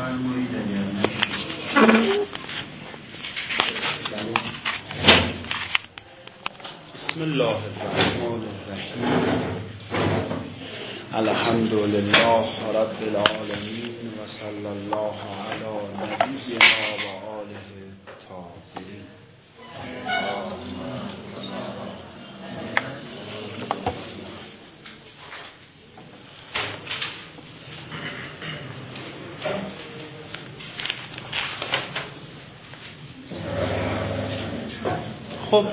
بسم الله الرحمن الرحیم. الحمد لله رب العالمین و صلی الله علی نبینا و خب.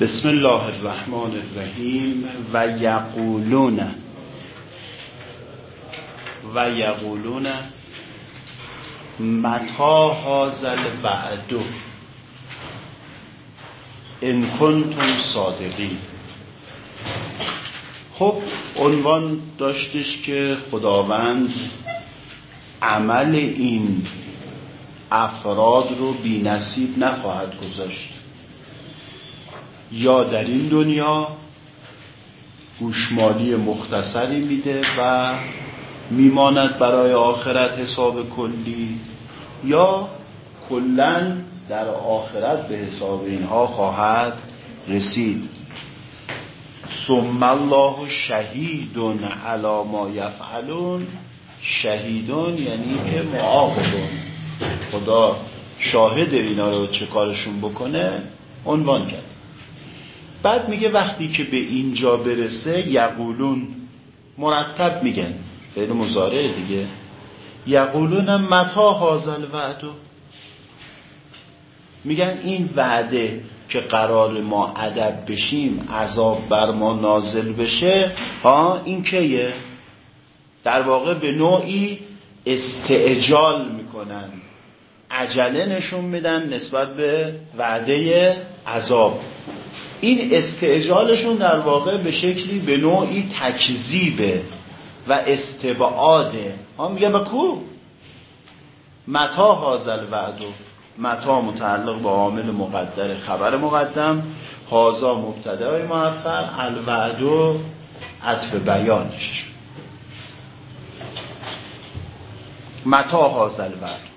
بسم الله الرحمن الرحیم و یقولون. و یقولون. متا هازل وعدو ان کنتم صادقین. خب عنوان داشتش که خداوند عمل این افراد رو بی نصیب نخواهد گذاشت. یا در این دنیا گوشمالی مختصری میده و میماند برای آخرت حساب کلی یا کلا در آخرت به حساب اینها خواهد رسید. ثم الله شهیدون علی ما یفعلون. شهیدون یعنی که معاقبون. خدا شاهد اینا رو چه کارشون بکنه عنوان کرد. بعد میگه وقتی که به اینجا برسه یقولون مرتب میگن. فعل مزارع دیگه. یقولون متا هازل وعدو میگن این وعده که قرار ما ادب بشیم عذاب بر ما نازل بشه ها این کیه؟ در واقع به نوعی استعجال می‌کنن. عجله نشون میدن نسبت به وعده عذاب. این استعجالشون در واقع به شکلی به نوعی تکذیبه و استبعاده ها میگه با کو؟ متا هازل وعدو متا متعلق به عامل مقدر خبر مقدم. هازا مبتدای موفر الوعدو عطف بیانش. متا هازل وعدو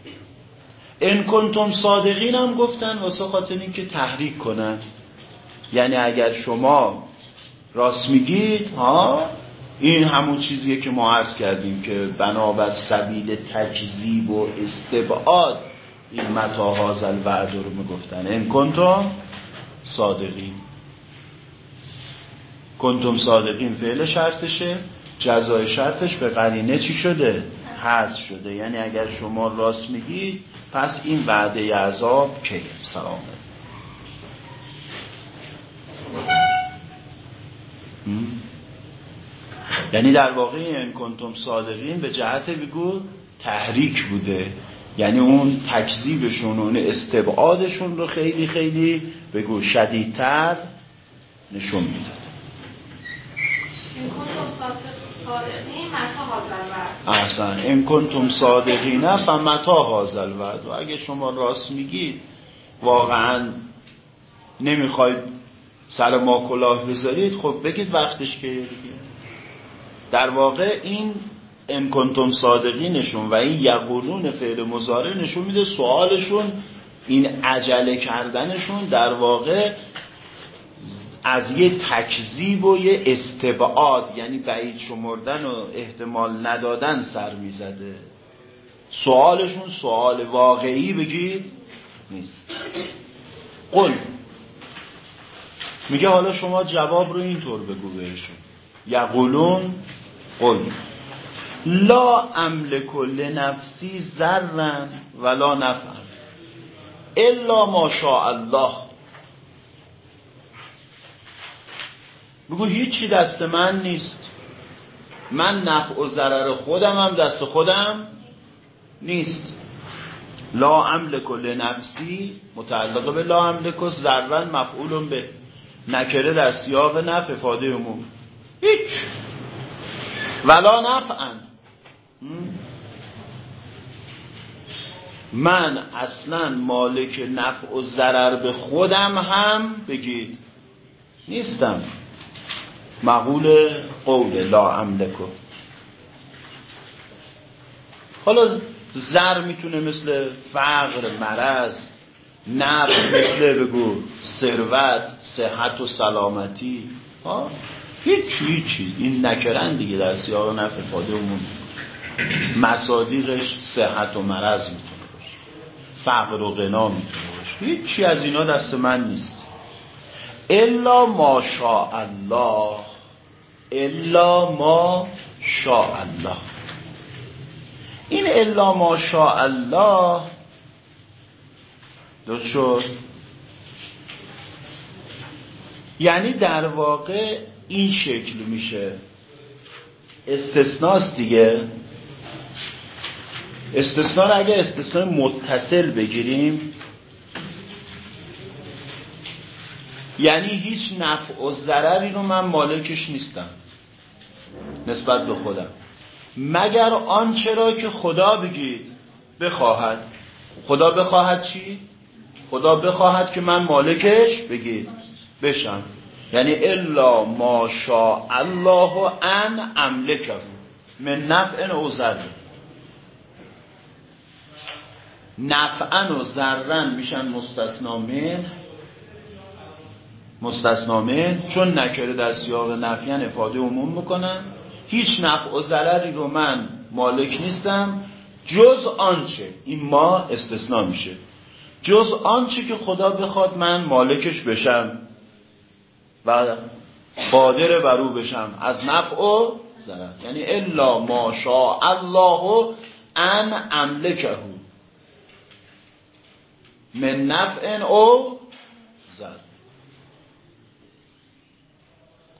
ان کنتم صادقین هم گفتن واسه خاطر اینکه تحریک کنن. یعنی اگر شما راست میگید ها این همون چیزیه که ما عرض کردیم که بنابر سبیل تکذیب و استبعاد این متا هازل وعد رو می‌گفتن. ان کنتم صادقین. کنتم صادقین فعل شرطشه جزای شرطش به قرینه چی شده؟ حذف شده. یعنی اگر شما راست میگید پس این وعده عذاب که سلام یعنی در واقع این کنتم صادقین به جهت بگو تحریک بوده. یعنی اون تکذیبشون اون استبعادشون رو خیلی خیلی بگو شدیدتر نشون می‌داد. احسن. این کنتم صادقین فمتا هازل وعد و اگه شما راست میگید واقعا نمی‌خواید سر ما کلاه بذارید خب بگید وقتش که دیگه. در واقع این ان کنتم صادقینشون و این یقولون فعل مضارع نشون میده سوالشون این عجله کردنشون در واقع از یه تکذیب و یه استبعاد یعنی بعید شمردن و احتمال ندادن سر می‌زده. سوالشون سوال واقعی بگید نیست. قل. میگه حالا شما جواب رو اینطور بگو بهشون. یقولون قل. لا املک لنفسی ذرا ولا نفعا الا ما شاء الله. بگو هیچی دست من نیست. من نفع و ضرر خودم هم دست خودم نیست. لا املک لنفسی متعلقه به لا املک ذرا مفعول به نکره در سیاق نفع افاده عموم. هیچ. ولا نفعا من اصلا مالک نفع و ضرر به خودم هم بگید نیستم. مقول قول لا املکو حالا زر می‌تونه مثل فقر مرض نفع مثل بگو ثروت صحت و سلامتی. ها هیچ هیچی این نکرن دیگه در سیاق نفع فاده اون مصادیقش صحت و مرض می‌تونه باشه. فقر و غنا می‌تونه باشه. هیچی از اینا دست من نیست. الا ما الله الا ما شاء الله. این الا ما شاء الله درست یعنی در واقع این شکل میشه. استثناست دیگه. استثنا اگه استثناء متصل بگیریم یعنی هیچ نفع و ضرری رو من مالکش نیستم. نسبت به خودم. مگر آنچه را که خدا بگید بخواهد. خدا بخواهد چی؟ خدا بخواهد که من مالکش بگید بشم. یعنی الا ما شاء الله ان املکه. من نفع او ضر نفعا و ضرن میشن مستثنا من مستثنا من چون نکره در سیاق نفیان افاده عموم می‌کنن هیچ نفع و ضرری رو من مالک نیستم جز آنچه این ما استثنا میشه جز آنچه که خدا بخواد من مالکش بشم و قادر بر او بشم از نفع و ضرر. یعنی الا ما شاء الله ان املکه. من نفع او ضرر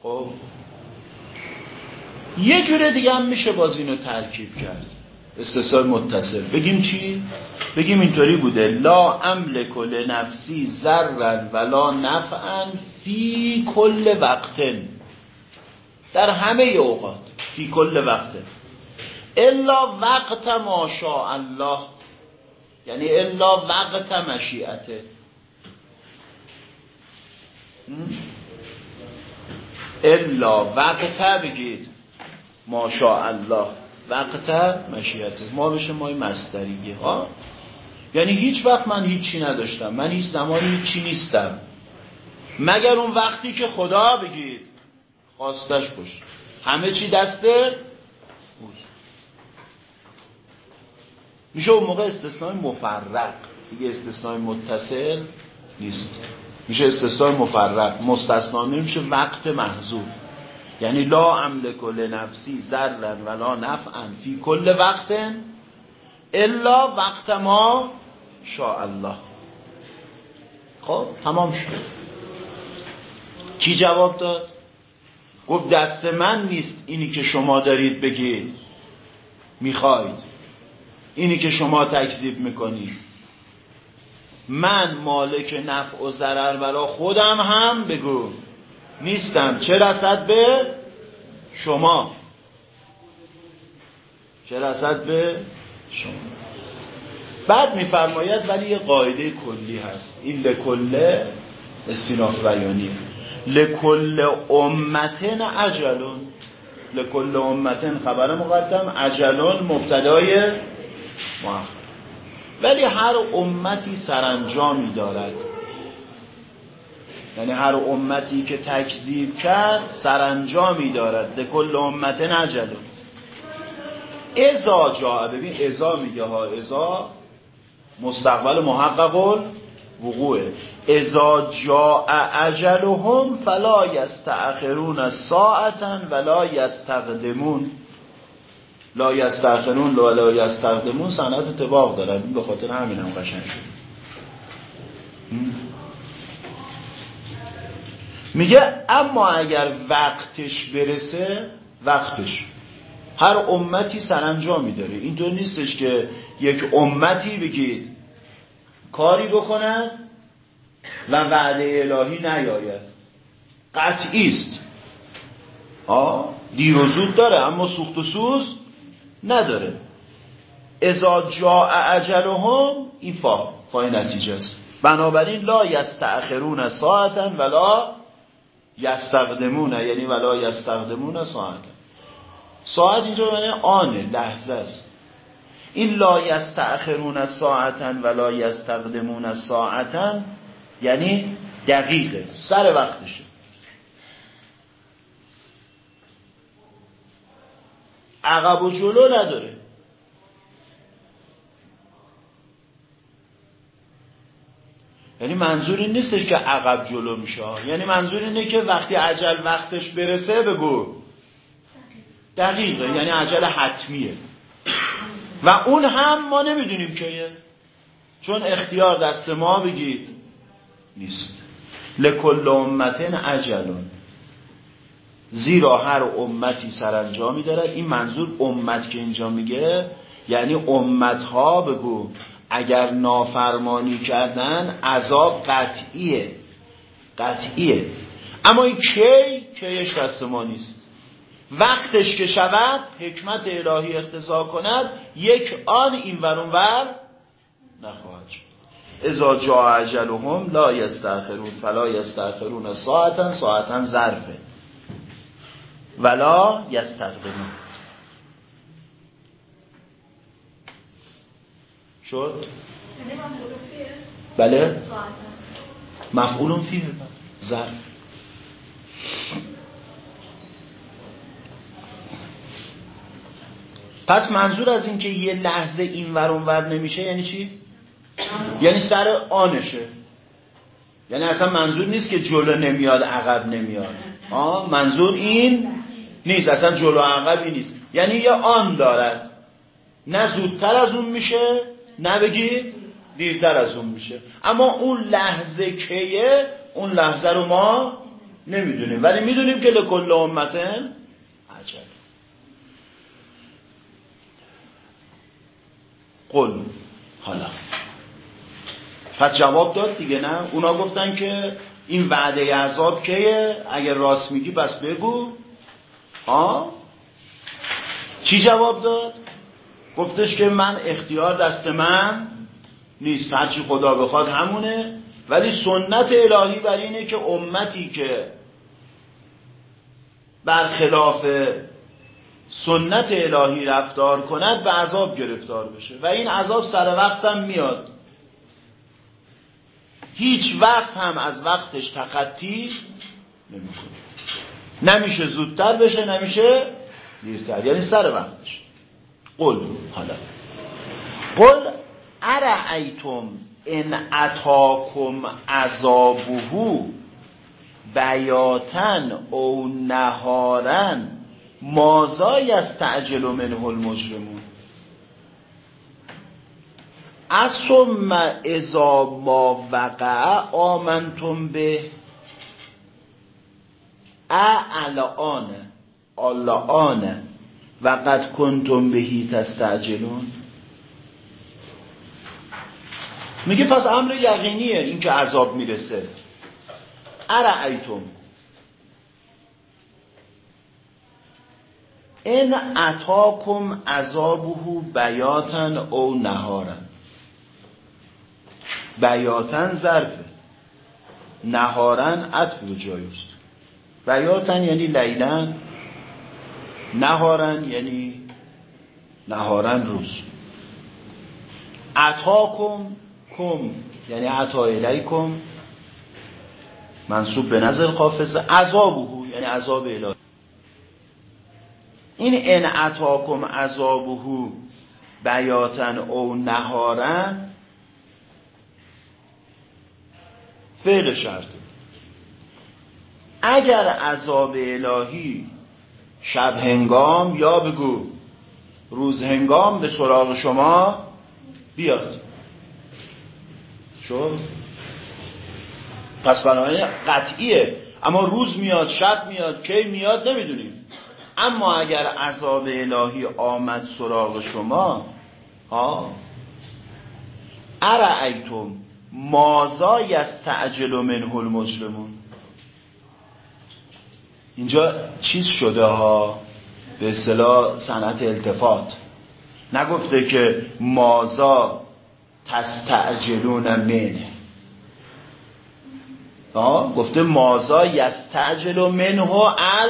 خب. یه جوره دیگه هم میشه باز اینو ترکیب کرد. استثناء متصل. بگیم چی؟ بگیم اینطوری بوده. لا املک لنفسی ذرا ولا نفعا فی کل وقت در همه اوقات. فی کل وقت الا وقت ما شاء الله یعنی الا وقت مشیعته الا وقت بگید. ما شاء الله وقت مشیعته ما بشه مای مستریگه ها؟ یعنی هیچ وقت من هیچی نداشتم. من هیچ زمانی هیچی نیستم. مگر اون وقتی که خدا بگید. خواستش باشه همه چی دسته میشه اون موقع استثناء مفرق. دیگه استثناء متصل نیست. میشه استثناء مفرق مستثنا میشه وقت محذوف یعنی لا املک لنفسی ذرا ولا نفعا فی کل وقت الا وقت ما شاء الله. خب تمام شد. چی جواب داد؟ گفت دست من نیست اینی که شما دارید بگید. می‌خواید. اینی که شما تکذیب می‌کنید. من مالک نفع و ضرر برا خودم هم بگو. نیستم. چه رسد به شما؟ چه رسد به شما؟ بعد میفرماید ولی یه قاعده کلی هست. این لکل استیناف بیانیه لکل امتن عجلون لکل امتن خبر مقدم. عجلون مبتدای مؤخر ولی هر امتی سرانجامی دارد. یعنی هر امتی که تکذیب کرد سرانجامی دارد. لکل امت نجلو ازا جا ببین ازا میگه ها ازا مستقبل محقق وقوعه ازا جا اجلهم فلا یستأخرون ساعتا ولا یستقدمون. لا یستأخرون ولا یستقدمون سنت اتباق دارد این به خاطر همین هم قشنگ شد. میگه اما اگر وقتش برسه وقتش. هر امتی سرانجامی داره. اینطور نیستش که یک امتی بگید کاری بکنن و وعده الهی نیاید. قطعی است. آه دیر و زود داره اما سوخت و سوز نداره. ازا جا اجلهم این فا فای نتیجه است. بنابراین لا یستأخرون ساعتا ولا یستقدمون یعنی ولا یستقدمون ساعت ساعت اینجا یعنی آنه لحظه است. این لا یستأخرون ساعتا و لا یستقدمون ساعتا یعنی دقیقه سر وقتشه. عقب و جلو نداره. یعنی منظور این نیستش که عقب جلو میشه. یعنی منظور اینه که وقتی عجل وقتش برسه بگو. دقیقه. یعنی عجل حتمیه. و اون هم ما نمی‌دونیم کیه چون اختیار دست ما بگید نیست. لکل امتن عجلون. زیرا هر امتی سرانجامی دارد این منظور امت که اینجا میگه یعنی امت ها بگو اگر نافرمانی کردن عذاب قطعیه. قطعیه. اما این کی؟ کیش دست ما نیست. وقتش که شود حکمت الهی اختزا کند یک آن این ورون ور نخواهد شد. ازا جا عجلهم لا یستاخرون فلا یستاخرون ساعتا ساعتا ظرفه. ولا یستقدمون. شد؟ بله. مفعول فیه. ظرف. پس منظور از اینکه یه لحظه این ور ور نمیشه یعنی چی؟ یعنی سر آنشه. یعنی اصلا منظور نیست که جلو نمیاد عقب نمیاد. آه منظور این نیست اصلا جلو عقبی نیست. یعنی یه آن دارد. نه زودتر از اون میشه نه بگید دیرتر از اون میشه. اما اون لحظه کیه؟ اون لحظه رو ما نمی‌دونیم. ولی می‌دونیم که لکل امتن عجل قل. حالا. پس جواب داد دیگه نه؟ اونا گفتن که این وعده عذاب کیه؟ اگر راست میگی بس بگو. ها چی جواب داد؟ گفتش که من اختیار دست من نیست. هرچی خدا بخواد همونه. ولی سنت الهی بر اینه که امتی که برخلاف سنت الهی رفتار کند به عذاب گرفتار بشه. و این عذاب سر وقتم میاد. هیچ وقت هم از وقتش تخطی نمی‌کنه. نمیشه زودتر بشه نمیشه دیرتر. یعنی سر وقتش. قل حالا. قل ارعیتم ان اتاکم عذابه بیاتن او نهارن. مازا یستعجل منه المجرمون. ثم اذا ما وقع آمنتم به الان الان و کنتم بهی تستعجلون. میگه پس امر یقینیه این که عذاب می‌رسه. ارعیتم این اتاکم عذابه بیاتن او نهارن بیاتن ظرفه. نهارن عطف جایست بیاتن یعنی لیلن. نهارن یعنی نهارن روز. عطاکم کم یعنی عطا الیکم منصوب به نظر خافزه عذابه یعنی عذاب الهی. این ان عطاکم عذابه بیاتن او نهارن. فعل شرطه اگر عذاب الهی شب هنگام یا بگو روز هنگام به سراغ شما بیاد. شد پس بنابراین قطعیه. اما روز میاد شب میاد کی میاد نمی‌دونیم. اما اگر عذاب الهی آمد سراغ شما ها؟ ارعیتم مازا یستعجل منه المجرمون اینجا چیز شده ها؟ به اصطلاح صنعت التفات. نگفته که مازا تستعجلون منه. گفته مازا یستعجل منه ال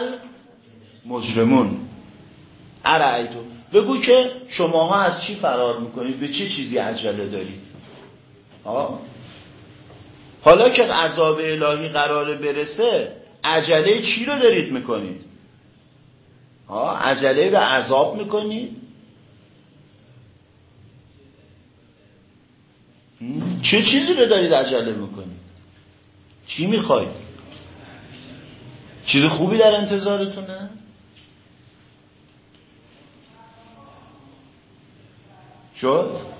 مجرمون ارعیتم بگو که شماها از چی فرار می‌کنید؟ به چه چیزی عجله دارید؟ آه؟ حالا که عذاب الهی قراره برسه عجله چی رو دارید می‌کنید؟ ها عجله به عذاب می‌کنید؟ چه چیزی رو دارید عجله می‌کنید؟ چی می‌خواید؟ چیز خوبی در انتظارتونه؟ شد؟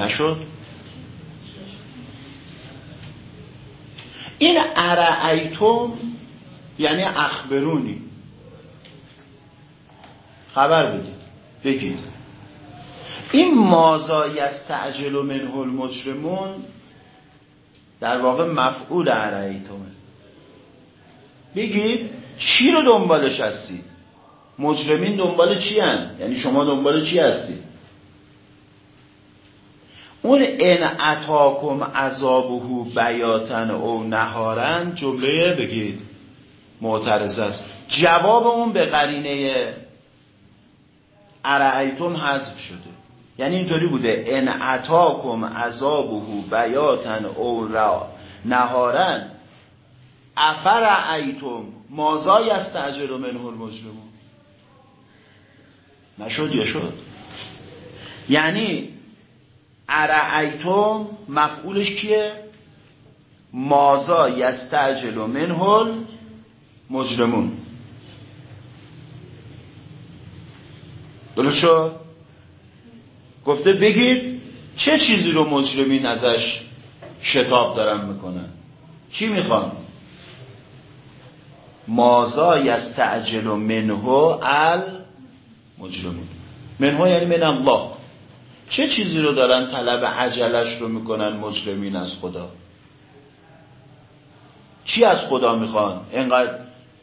نشد؟ این ارعیتم یعنی اخبرونی. خبر بدید. بگید. این مازا یستعجل منه المجرمون در واقع مفعول ارعیتمه بگید چی رو دنبالش هستید؟ مجرمین دنبال چی هن؟ یعنی شما دنبال چی هستید؟ اون ان اتاکم عذابه بیاتن او نهارن جمله بگید. معترض است. جواب اون به قرینه ارعیتم حذف شده. یعنی اینطوری بوده. ان اتاکم عذابه بیاتن او را نهارن. افر ایتم مازای است و منه المجرمون نشد یا شد؟ یعنی ارعیتم مفعولش کیه؟ مازا یستعجل منه مجرمون درست شد؟ گفته بگید چه چیزی رو مجرمین ازش شتاب دارن می‌کنن؟ چی می‌خوان؟ مازا یستعجل منه ال مجرمون منه یعنی من الله. چه چیزی رو دارن طلب عجلش رو می‌کنن مجرمین از خدا؟ چی از خدا می‌خوان؟ اینقدر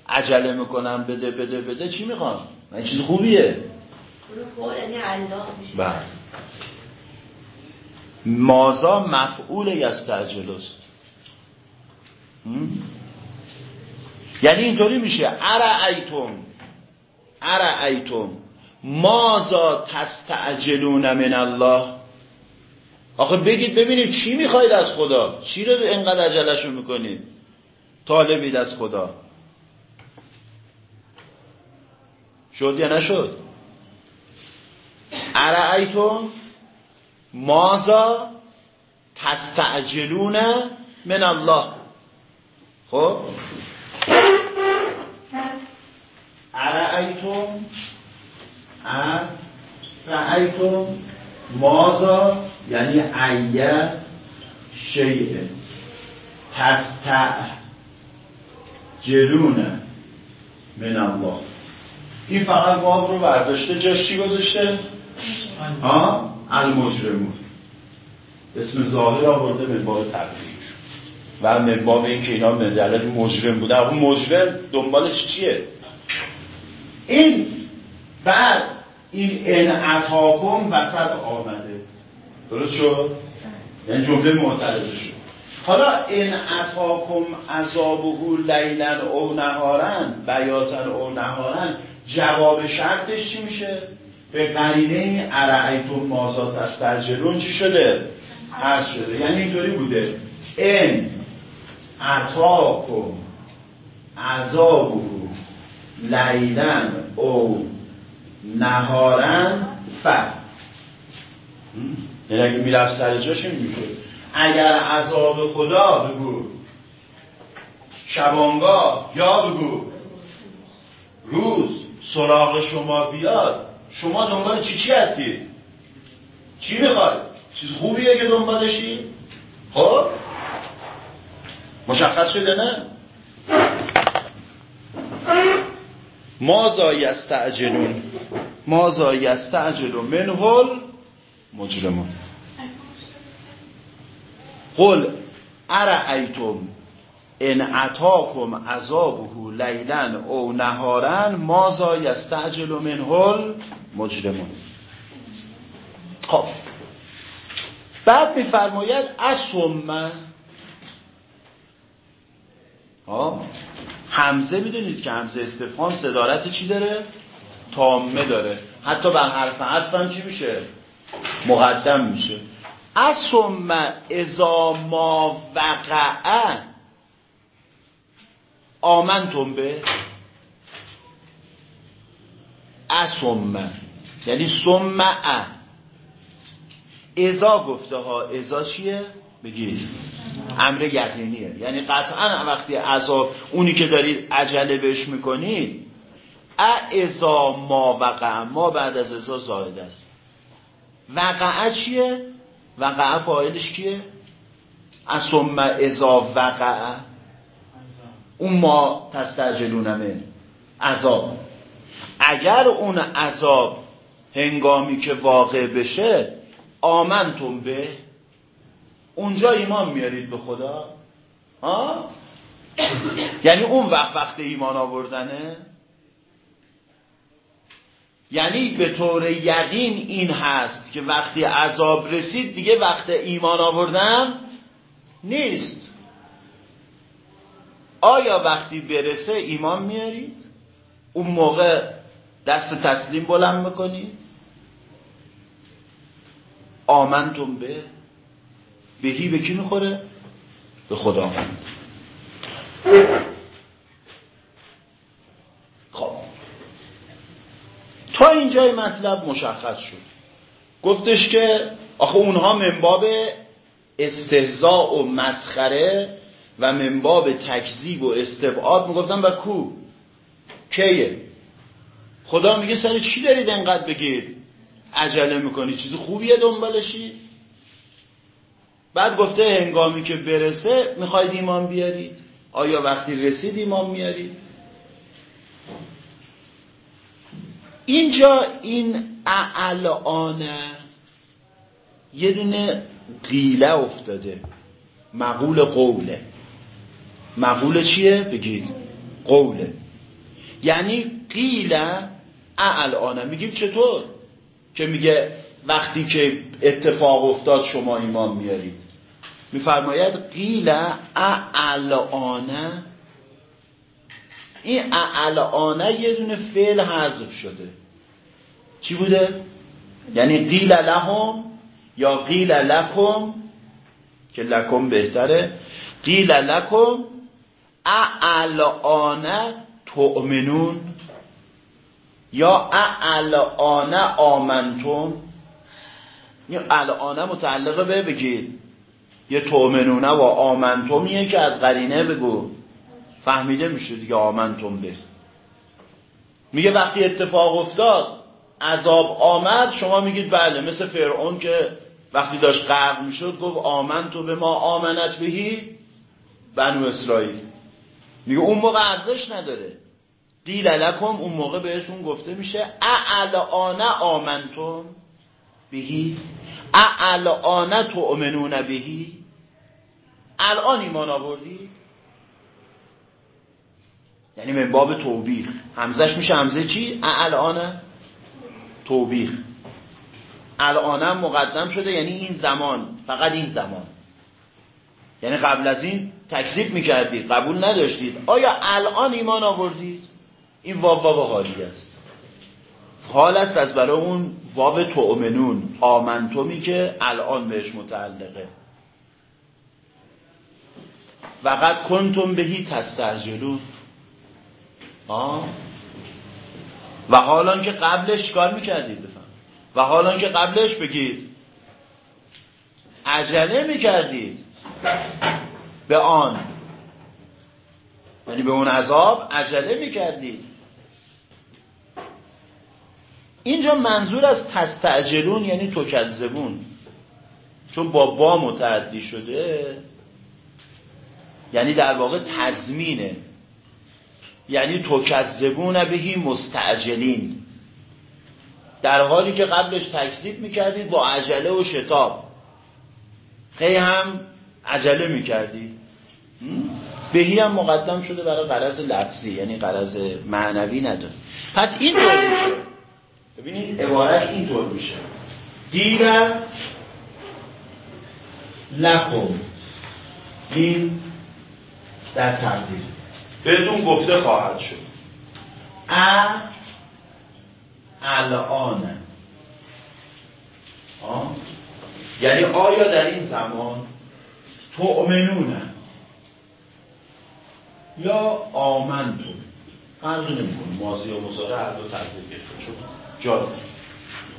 عجله می‌کنن بده بده بده چی می‌خوان؟ من چیز خوبیه. بله. مازا مفعول یستعجل است یعنی اینطوری میشه. ارعیتم ارعیتم مازا تستعجلون من الله. آخه بگید ببینید چی می‌خواید از خدا؟ چی رو اینقدر عجلشون می‌کنید؟ طالبید از خدا. شد یا نشد؟ ارعیتم مازا تستعجلون من الله. خب؟ ارعیتم رأیتم مازا یعنی ایه شیء جلونه من الله. این فقط باب رو برداشته جاش چی گذاشته؟ ها؟ المجرمون. اسم ظاهر آورده من باب تبدیلش و من باب این که اینا مجلد مجرم بوده اون مجرم دنبالش چیه؟ این بعد این انعطاکم وسط آمده. درست شد؟ یعنی جمله معترضه شد. حالا ان اتاکم عذابه لیلا او نهارن بیاتن او نهارن جواب شرطش چی میشه؟ به قرینه ارعیتم مازات استرجلون چی شده؟ هر شده. یعنی اینطوری بوده. ان اتاکم عذابه لیلا او نهارن ف یعنی اگه می‌رفت سر جاش میشه اگر عذاب خدا بگو شبانگاه یا بگو روز سراغ شما بیاد شما دنبال چی چی هستید؟ چی می‌خواد چیز خوبیه که دنبالشی؟ خب؟ مشخص شده نه؟ مازا یستعجلون مازا یستعجل منهل مجرمون. قل ارعیتم ان اتاکم عذابه لیلا او نهارا مازا یستعجل منه مجرمون. خب. بعد میفرماید اسم همزه می‌دونید که همزه استفهام صدارت چی داره؟ تامه داره. حتی بر حرف عطف چی میشه؟ مقدم میشه. اسم ازا ما وقعه آمنتم به؟ اسم. یعنی سمع. ازا گفته ها. ازا چیه؟ بگید. امر یقینیه یعنی قطعا وقتی عذاب اونی که دارید عجله بهش می‌کنید ازا ما وقع ما بعد از ازا زاید است وقعه چیه؟ وقعه فایلش کیه؟ اسم ازا وقعه اون ما تستعجلونمه عذاب اگر اون عذاب هنگامی که واقع بشه آمنتون به اونجا ایمان میارید به خدا؟ ها؟ یعنی اون وقت وقت ایمان آوردنه؟ یعنی به طور یقین این هست که وقتی عذاب رسید دیگه وقت ایمان آوردن نیست. آیا وقتی برسه ایمان میارید؟ اون موقع دست تسلیم بلند می‌کنید؟ آمنتم به بهی به کی می‌خوره؟ به خداوند خب. تا اینجای مطلب مشخص شد. گفتش که آخه اونها منباب استهزاء و مسخره و منباب تکذیب و استبعاد می‌گفتن. و کو؟ کیه؟ خدا میگه سر چی دارید انقدر بگید؟ عجله می‌کنی. چیز خوبیه دنبالشی؟ بعد گفته هنگامی که برسه می‌خواید ایمان بیارید. آیا وقتی رسید ایمان میارید؟ اینجا این اعلانه یه دونه قیله افتاده. مقول قوله. مقول چیه؟ بگید. قوله. یعنی قیله اعلانه میگیم چطور؟ که میگه وقتی که اتفاق افتاد شما ایمان میارید. میفرماید قیل اعلانه این اعلانه یه دونه فعل حذف شده. چی بوده؟ یعنی قیل لهم یا قیل لکم که لکم بهتره. قیل لکم اعلانه تؤمنون. یا اعلانه آمنتم. این الانه متعلقه به بگید. یه تومنونه و آمنتومیه که از قرینه بگو. فهمیده میشه دیگه آمنتم به. میگه وقتی اتفاق افتاد عذاب آمد شما میگید بله مثل فرعون که وقتی داشت غرق می‌شد گفت آمنتو به ما آمنت بهی بنو اسرائیل. میگه اون موقع ارزش نداره. قیل لکم اون موقع بهتون گفته میشه اعلانه آمنتم بهی اعلانه تؤمنون بهی. الان ایمان آوردی؟ یعنی من باب توبیخ. همزش میشه همزه چی؟ الان توبیخ. الان مقدم شده یعنی این زمان فقط این زمان. یعنی قبل از این تکذیب می‌کردید قبول نداشتید. آیا الان ایمان آوردید این واب واب حالی است. حال است از برای اون واب تؤمنون. آمنتومی که الان بهش متعلقه. وقت کنتم بهی تستعجلون. آه. و حالا که قبلش کار می‌کردید؟ بفهم. و حالا که قبلش بگید. عجله می‌کردید. به آن. یعنی به اون عذاب عجله می‌کردید. اینجا منظور از تستعجلون یعنی کذبون چون با با متعدی شده یعنی در واقع تزمینه یعنی کذبون بهی مستعجلین. در حالی که قبلش تکذیب می‌کردید با عجله و شتاب. خیلی هم عجله می‌کردید بهی هم مقدم شده برای قرض لفظی یعنی قرض معنوی نداره. پس این طور میشه. ببینید عبارت این طور میشه. دیگر لکم. این در تقدیر بهتون گفته خواهد شد. ا الان. یعنی آیا در این زمان تؤمنون؟ یا آمنتون فرقی نمی‌کنه ماضی و مزاره هر دو تقدیر گرفته شد. جا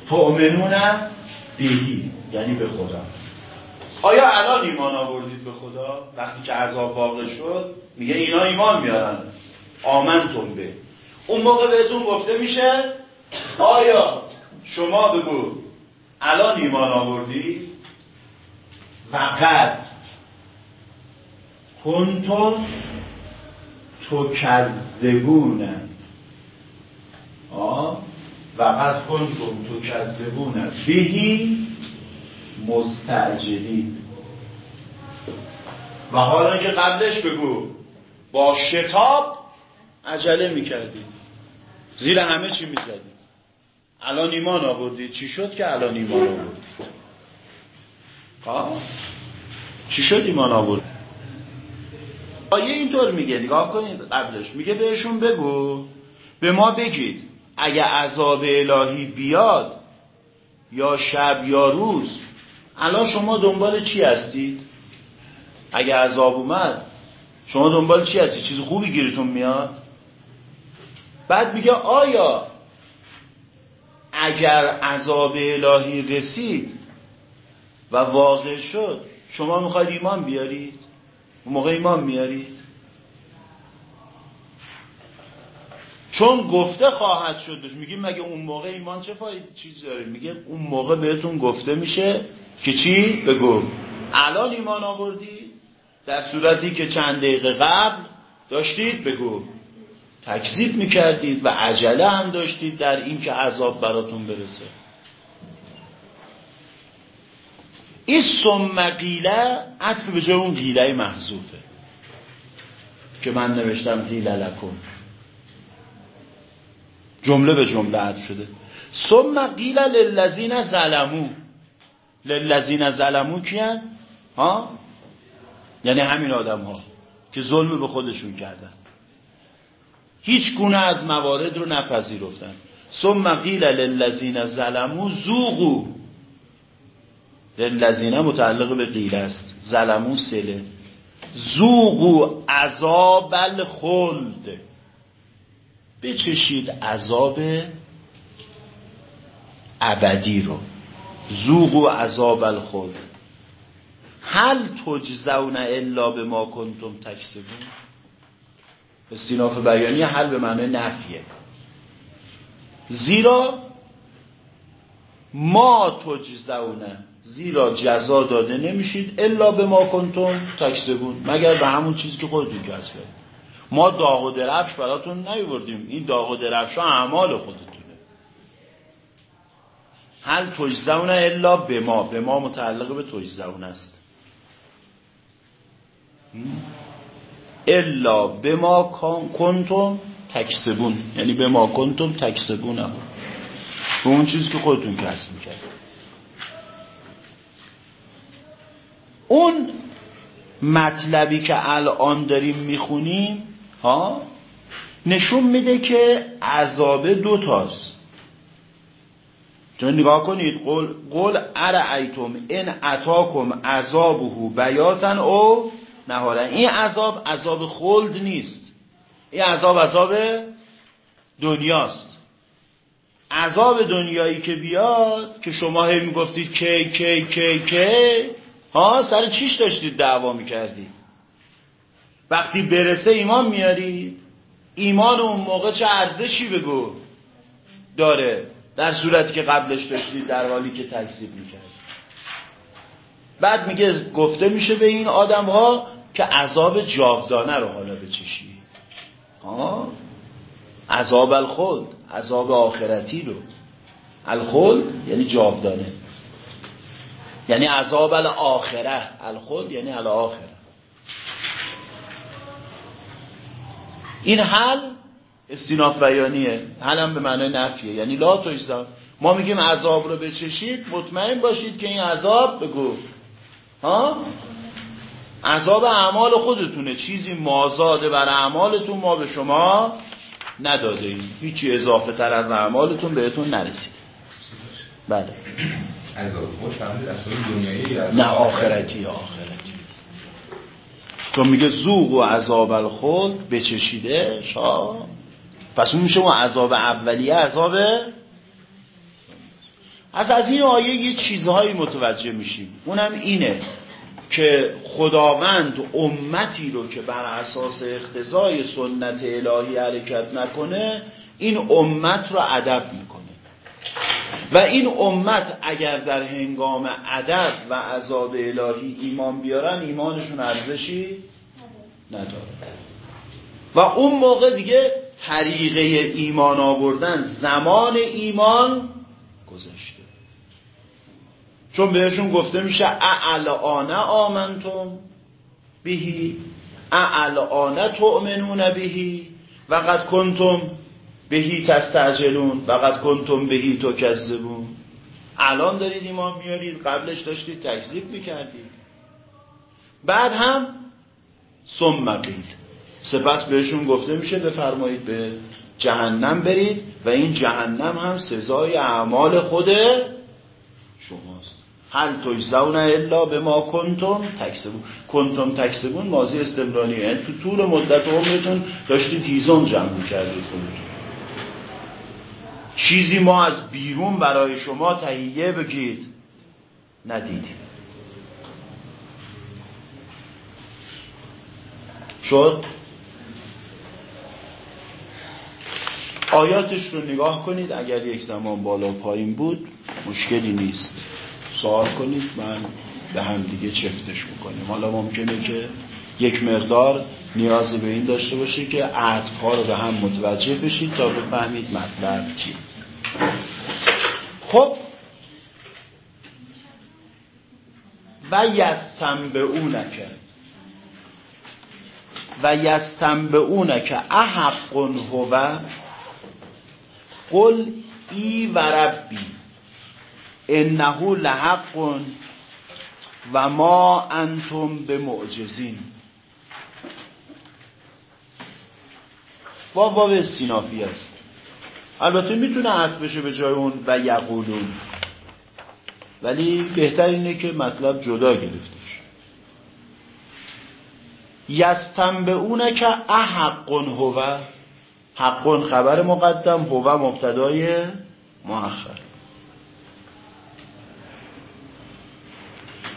تؤمنون بهی یعنی به خدا. آیا الان ایمان آوردید به خدا؟ وقتی که عذاب واقع شد میگه اینا ایمان میارن. آمنتون به. اون موقع بهتون گفته میشه آیا شما بگو الان ایمان آوردی؟ وقت. کنتم تو کذبون وقت. کنتم تو کذبون بهی مستعجلی و حالا که قبلش بگو با شتاب عجله می‌کردید زیر همه چی می‌زدید الان ایمان آوردید چی شد که الان ایمان آوردید چی شد ایمان آورد آیه اینطور میگه. نگاه کنید قبلش. میگه بهشون بگو به ما بگید اگه عذاب الهی بیاد یا شب یا روز الان شما دنبال چی هستید؟ اگه عذاب اومد شما دنبال چی هستید؟ چیز خوبی گیرتون میاد؟ بعد میگه آیا اگر عذاب الهی رسید و واقع شد شما می‌خواید ایمان بیارید؟ اون موقع ایمان میارید؟ چون گفته خواهد شد میگیم مگه اون موقع ایمان چه فاید چیز داره. میگه اون موقع بهتون گفته میشه که چی؟ بگو. الان ایمان آوردید در صورتی که چند دقیقه قبل داشتید؟ بگو. تکذیب می‌کردید و عجله هم داشتید در این که عذاب براتون برسه. این ثم قیله عطف به جای اون قیله محذوفه. که من نوشتم قیله لکن. جمله به جمله عطف شده. ثم قیل للذین ظلمو. للذین ظلمو کیان؟ ها؟ یعنی همین آدم ها که ظلم به خودشون کردن. هیچ گونه از موارد رو نپذیرفتن. ثم قیل للذین ظلمو ذوقوا. للذین متعلق به قیل است. ظلمو سله. ذوقوا عذاب الخلد. بچشید عذاب ابدی رو. ذوقوا عذاب الخلد هل تجزون الا به ما کنتم تکسبون؟ استیناف بیانی حل به معنی نفیه. زیرا ما تجزونه زیرا جزا داده نمیشید الا به ما کنتم تکسبون. مگر به همون چیزی که خودتون کسب ما داغ و درفش براتون نیوردیم. این داغ و درفش ها اعمال خودتونه هل تجزونه الا به ما؟ به ما متعلق به تجزونه است. الا به ما کنتم تکسبون. یعنی به ما کنتم تکسبون. به اون چیزی که خودتون کسب می‌کرد اون مطلبی که الان داریم می‌خونیم ها نشون میده که عذاب دو تاست. چون نگاه کنید قول, قول ارعیتم ان اتاکم عذابه بیاتن او نهارا این عذاب عذاب خلد نیست. این عذاب عذاب دنیاست. عذاب دنیایی که بیاد که شما هی می‌گفتید کی کی کی کی ها سر چیش داشتید دعوا می‌کردید؟ وقتی برسه ایمان میارید ایمان اون موقع چه ارزشی بگو داره؟ در صورتی که قبلش داشتید در حالی که تکذیب می‌کرد. بعد میگه گفته میشه به این آدم ها که عذاب جاودانه رو حالا بچشید. ها عذاب الخلد عذاب آخرتی رو. الخلد یعنی جاودانه. یعنی عذاب الاخره. الخلد یعنی الاخره. این حل استیناف بیانیه. حل به معنی نفیه. یعنی لا تویزم ما میگیم عذاب رو بچشید مطمئن باشید که این عذاب بگو. ها؟ عذاب اعمال خودتونه. چیزی مازاده بر اعمالتون ما به شما نداده. ایم هیچی اضافه تر از اعمالتون بهتون نرسیده بله. نه آخرتی آخرتی. چون میگه زوق و عذاب الخود بچشیده شا پس اون اون عذاب اولیه عذاب از از این آیه یه چیزهایی متوجه میشیم. اونم اینه که خداوند امتی رو که بر اساس اختزای سنت الهی حرکت نکنه این امت رو ادب می‌کنه. و این امت اگر در هنگام ادب و عذاب الهی ایمان بیارن ایمانشون ارزشی نداره. و اون موقع دیگه طریقه ایمان آوردن زمان ایمان گذشته. چون بهشون گفته میشه اعلانه آمنتم بهی اعلانه تؤمنون بهی و قد کنتم بهی تستعجلون و قد کنتم بهی تو کذبون الان دارید ایمان میارید قبلش داشتید تکذیب می‌کردید. بعد هم ثم قیل. سپس بهشون گفته میشه بفرمایید به جهنم برید و این جهنم هم سزای اعمال خود شماست. هل تجزون الا به ما کنتم تکسبون. کنتم تکسبون مازی استمرانی یعنی تو طول مدت عمرتون داشتید هیزم جمع کردید خودتون. چیزی ما از بیرون برای شما تهیه بگید. ندیدیم. شد؟ آیاتش رو نگاه کنید اگر یک زمان بالا پایین بود مشکلی نیست. سوال کنید من به هم دیگه چفتش می‌کنیم. حالا ممکنه که یک مقدار نیاز به این داشته باشه که عطفها رو به هم متوجه بشید تا بفهمید مطلب چیست خب و یستم به اونکه و یستم به اونکه احق هو قل ای و ربی انه لحق و ما انتم به معجزین واو واو استینافی است. البته می‌تونه عطف بشه به جای اون و یقولون. ولی بهتر اینه که مطلب جدا گرفته اونه که احقن هو؟ حقن خبر مقدم هو مبتدای مؤخر.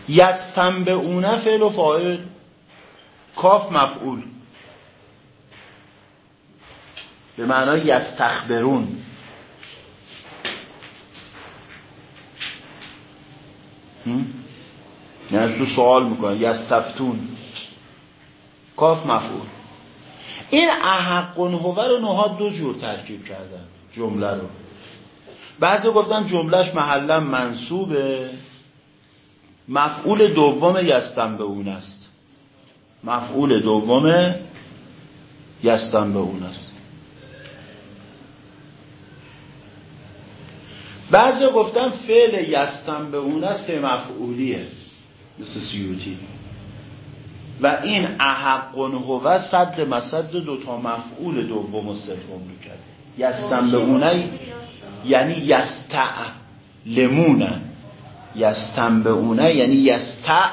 یستم به اونه فعل و فاعل کاف مفعول. به معنای یستخبرون. یعنی تو سوال می‌کنن یستفتون. کاف مفعول. این احقن هوه رو نها دو جور ترکیب کردن. جمله رو. بعضی گفتن جملهش محلا منصوبه. مفعول دوم یستن به اون است. مفعول دوم یستن به اون است. بعضی گفتن فعل یستن به اون است مفعولیه. مثل سیوتی. و این احقن هو صد مسد دوتا مفعول دوم و سوم رو کرده. یستن به یعنی یستع لمونه یستن به یعنی یستع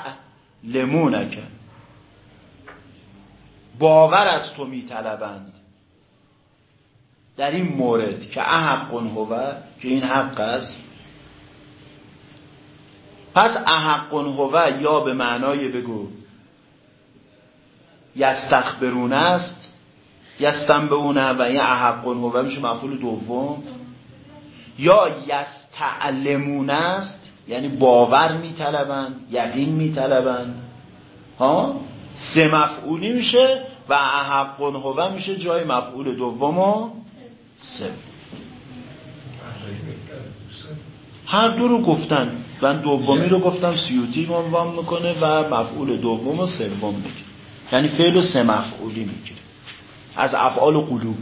لمونه که باور از تو میطلبند. در این مورد که احقن هو که این حق است. پس احقن هو یا به معنای بگو. یستخبرون است یستن به اونه و این احقن هو میشه مفعول دوم. یا یستعلمون است یعنی باور میطلبند یقین میطلبند. ها؟ سه مفعولی میشه و احقن هو میشه جای مفعول دوم و سوم هر دو رو گفتن. من دومی رو گفتم سیوتی عنوان می‌کنه و مفعول دوم و سوم میگه یعنی فعل و سه مفعولی می‌گیره. از افعال و قلوب.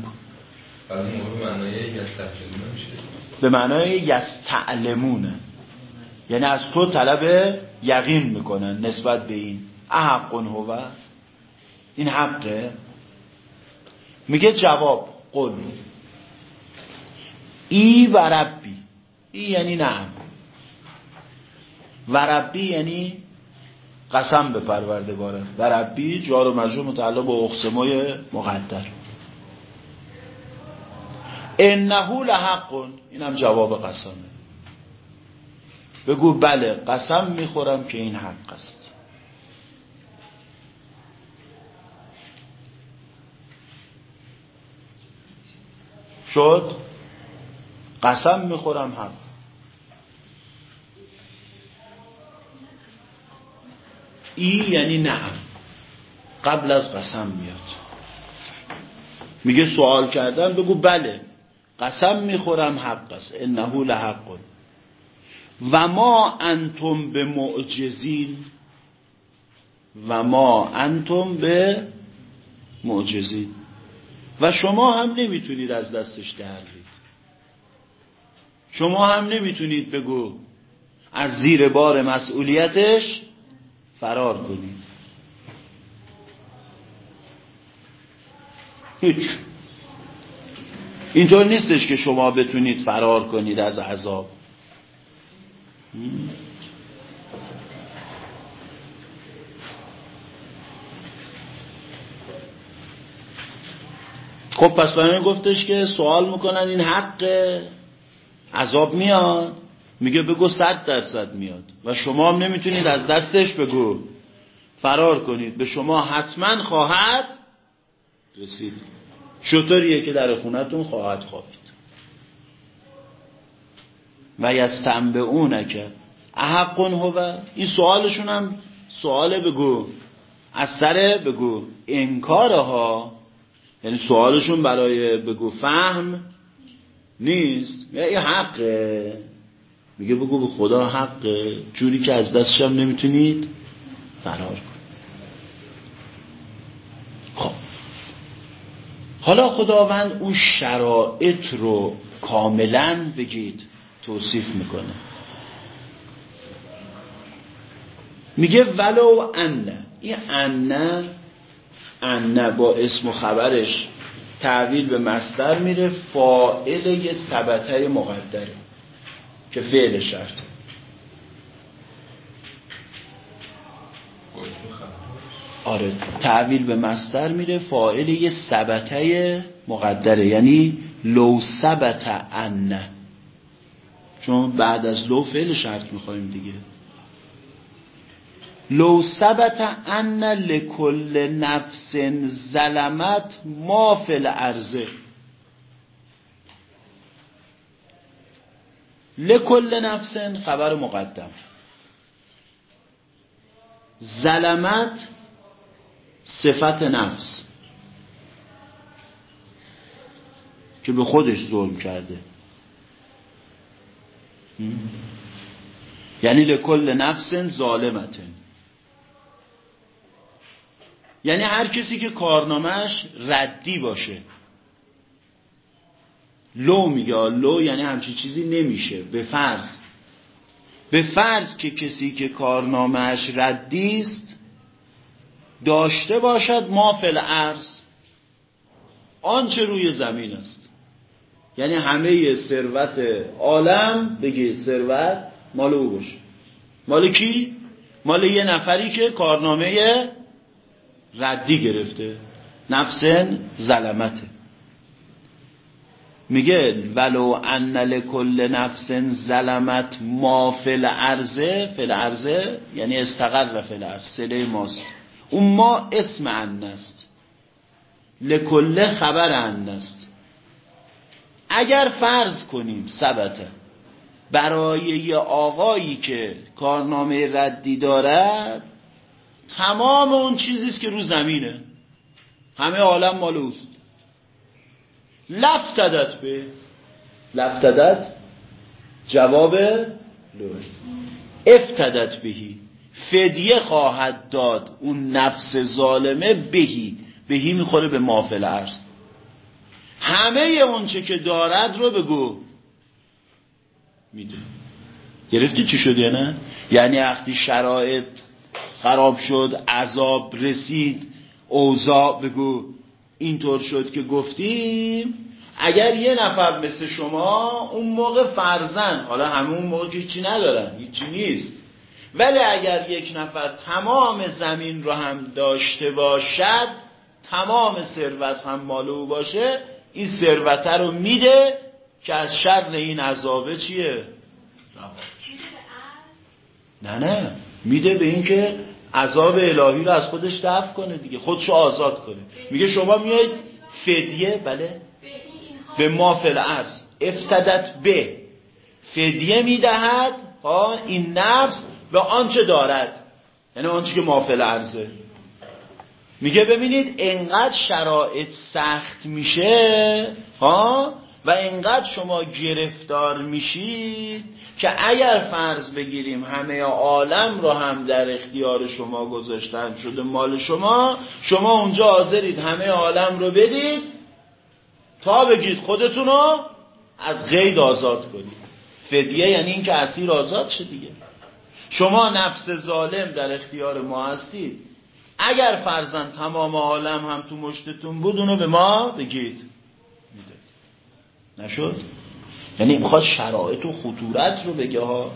به معنای یستعلمونه. یعنی از تو طلب یقین می‌کنن نسبت به این. احق هو. این حقه. میگه جواب قل. ای و ربی. ای یعنی نعم و ربی یعنی قسم به پروردگاره و ربی جار و مجرور متعلق به اقسمای مقدر. انه لحق اینم جواب قسمه. بگو بله قسم می‌خورم که این حق است. شد؟ قسم می‌خورم حق. ای یعنی نعم قبل از قسم میاد. میگه سوال کردن بگو بله. قسم می‌خورم حق است. انه لحق. و ما انتم به معجزین. و ما انتم به معجزین. و شما هم نمی‌تونید از دستش درید شما هم نمی‌تونید بگو از زیر بار مسئولیتش فرار کنید هیچ. اینطور نیستش که شما بتونید فرار کنید از عذاب. خب پس برای گفتش که سوال می‌کنن این حق عذاب میاد. میگه بگو صد درصد میاد. و شما نمی‌تونید از دستش بگو. فرار کنید. به شما حتما خواهد رسید. شطوریه که در خونتون خواهد خوابید. و یستنبه اونکه احقون هو. این سوالشون هم سوال بگو. از سر بگو. انکارها. یعنی سوالشون برای بگو فهم نیست. یه حقه. میگه بگو به خدا حقه جوری که از دستشم نمی‌تونید فرار کن خب. حالا خداوند اون شرایط رو کاملا بگید توصیف می‌کنه. میگه ولو انه این انه انه با اسم و خبرش تعویل به مصدر میره فائل یه سبته مقدره. که فعل شرط. آره تعویل به مصدر میره فائل یه سبته مقدره یعنی لو سبت انه چون بعد از لو فعل شرط می‌خوایم دیگه. لو ثبت ان لکل نفس ظلمت ما فی الارضه لکل نفس خبر مقدم. ظلمت صفت نفس. که به خودش ظلم کرده. یعنی لکل نفس ظالمتن. یعنی هر کسی که کارنامهش ردی باشه. لو میگه لو یعنی همچی چیزی نمیشه. به فرض. به فرض که کسی که کارنامهش ردی است داشته باشد ما فل ارز. آنچه روی زمین است. یعنی همه ثروت عالم بگید ثروت مال او باشه. مال کی؟ مال یه نفری که کارنامه ردی گرفته. نفسن ظلمته میگه ولو ان لکل نفس ظلمت ما ارزه فل ارزه یعنی استقر فل ارز سله ماست. اون ما اسم ان است. لکل خبر ان است. اگر فرض کنیم ثبته برای یه آقایی که کارنامه ردی دارد تمام اون چیزیست که رو زمینه. همه عالم مال اوست. لفتدت به. لفتدت؟ جواب افتدت بهی. فدیه خواهد داد اون نفس ظالمه بهی. بهی می‌خوره به مافل ارز همه اون چه که دارد رو بگو. میده. گرفتی چی شد یا نه؟ یعنی وقتی شرایط خراب شد عذاب رسید اوضاع بگو. اینطور شد که گفتیم اگر یه نفر مثل شما اون موقع فرزن حالا همون موقع که هیچی ندارن هیچی نیست ولی اگر یک نفر تمام زمین رو هم داشته باشد تمام ثروت هم مال او باشه این ثروت رو میده که از شر این عذابه چیه؟ نه نه. میده به این که عذاب الهی رو از خودش دفع کنه دیگه خودشو آزاد کنه. میگه شما میاید فدیه بله؟ به ما فل ارز افتدت به. فدیه می‌دهد ها این نفس به آنچه دارد؟ یعنی آنچه که مافل ارزه میگه ببینید انقدر شرایط سخت میشه ها و انقدر شما گرفتار میشید که اگر فرض بگیریم همه عالم رو هم در اختیار شما گذاشتن شده مال شما شما اونجا حاضرید همه عالم رو بدید تا بگید خودتون رو از قید آزاد کنید. فدیه یعنی اینکه اسیر آزاد شه دیگه. شما نفس ظالم در اختیار ما هستید. اگر فرزن تمام عالم هم تو مشتتون بود اونو به ما بگید. نشد؟ یعنی می‌خواد شرایط و خطورت رو بگه ها؟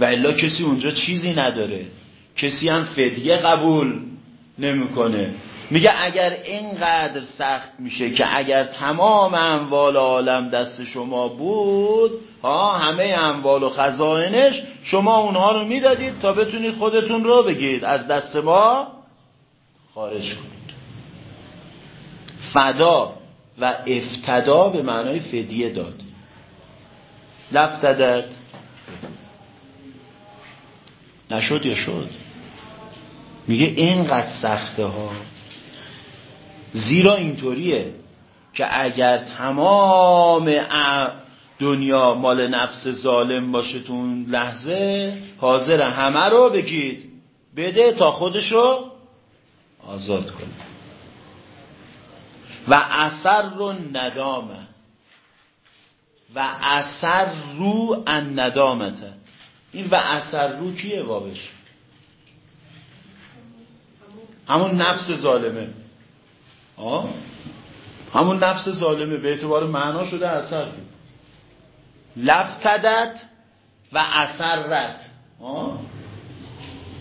و الا کسی اونجا چیزی نداره. کسی هم فدیه قبول نمی‌کنه. میگه اگر اینقدر سخت میشه که اگر تمام اموال عالم دست شما بود ها همه اموال و خزائنش شما اونها رو می‌دادید تا بتونید خودتون رو بگید از دست ما خارج کنید. فدا. و افتدا به معنای فدیه داد. لفتدت. نشد یا شد؟ میگه اینقدر سخته ها. زیرا اینطوریه که اگر تمام دنیا مال نفس ظالم باشه تو اون لحظه حاضر همه رو بگید. بده تا خودش رو آزاد کنه. و اثر رو ندامه. و اثر رو ان ندامته. این و اثر رو کیه بابش؟ همون نفس ظالمه. آه؟ همون نفس ظالمه. به اعتبار معنا شده اثر. رو لفتدت و اثرت.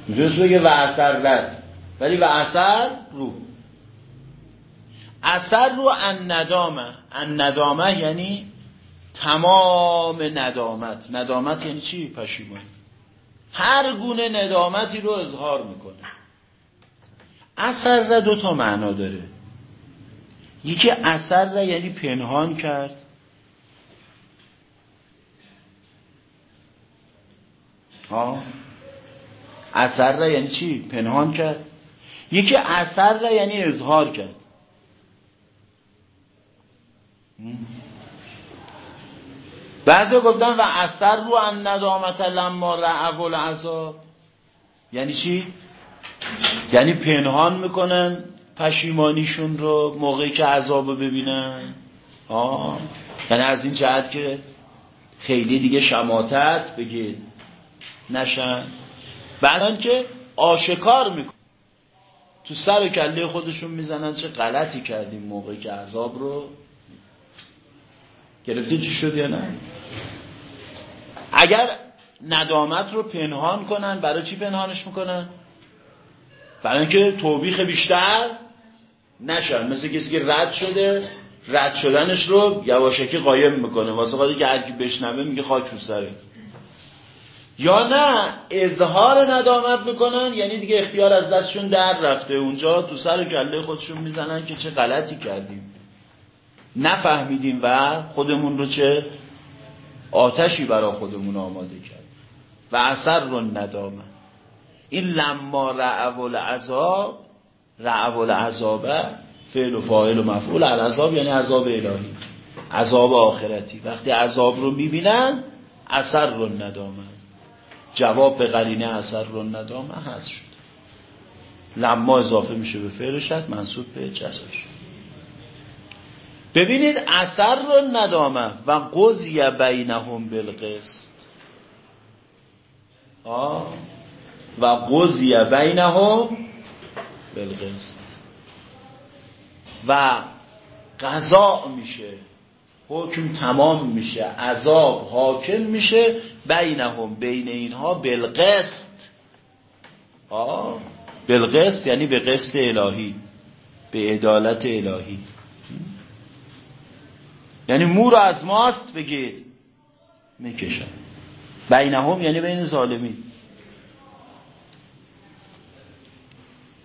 می‌تونست بگه و اثرت. ولی و اثر رو. اثر رو ان ندامه ان ندامه یعنی تمام ندامت. ندامت یعنی چی؟ پشیمانی هر گونه ندامتی رو اظهار می‌کنه. اثر دو تا معنا داره. یکی اثر یعنی پنهان کرد. ها؟ اثر یعنی چی؟ پنهان کرد. یکی اثر یعنی اظهار کرد. بعضی گفتن و اثر رو ان ندامت لما رعب العذاب یعنی چی؟ یعنی پنهان می‌کنن پشیمانیشون رو موقعی که عذاب ببینن. آه. یعنی از این جهت که خیلی دیگه شماتت بگید نشن. بعدن که آشکار میکن تو سر کله خودشون می‌زنن. چه غلطی کردیم موقعی که عذاب رو؟ گرفتی چی شد یا نه؟ اگر ندامت رو پنهان کنن برای چی پنهانش می‌کنن؟ برای اینکه توبیخ بیشتر نشن. مثل کسی که رد شده رد شدنش رو یواشکی قایم می‌کنه. واسه قادی که هرکی بشنوه میگه خاک رو سره یا نه اظهار ندامت می‌کنن یعنی دیگه اختیار از دستشون در رفته. اونجا تو سر کله خودشون می‌زنن که چه غلطی کردیم. نفهمیدیم و خودمون رو چه آتشی برا خودمون آماده کرد. و اثر رو ندامه این لما رعو العذاب رعو العذابه فعل و فاعل و مفعول. العذاب یعنی عذاب الهی. عذاب آخرتی. وقتی عذاب رو می‌بینن اثر رو ندامه جواب به قرینه اثر رو ندامه هست شد لما اضافه میشه به فعل شد منصوب به جزاش ببینید اثر رو ندامه و قضی بینهم بالقسط. آه. و قضی بینهم بالقسط. و قضا میشه. حکم تمام میشه. عذاب حاکم میشه. بینهم بین اینها بالقسط. آه. بالقسط یعنی به قسط الهی. به عدالت الهی. یعنی مو رو از ماست بگید می‌کشن بینهم یعنی بین ظالمین.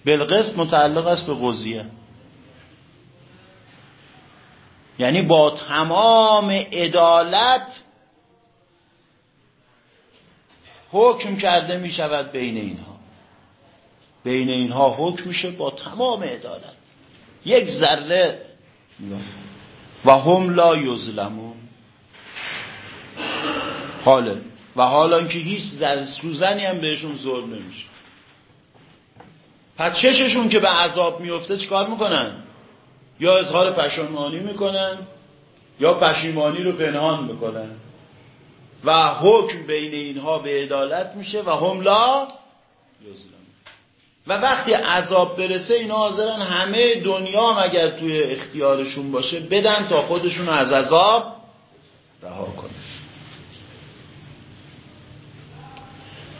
بالقسط متعلق است به قضیه. یعنی با تمام عدالت حکم کرده می شود بین اینها. بین اینها حکم میشه با تمام عدالت. یک ذره. و هم لا یظلمون. حاله. و حالا که هیچ سوزنی هم بهشون ظلم نمیشه. پس چششون که به عذاب میفته چیکار می‌کنن؟ یا اظهار پشیمانی می‌کنن یا پشیمانی رو پنهان می‌کنن. و حکم بین اینها به عدالت میشه و هم لا یظلم و وقتی عذاب برسه اینا حاضرن همه دنیا هم اگر توی اختیارشون باشه بدن تا خودشون از عذاب رها کنن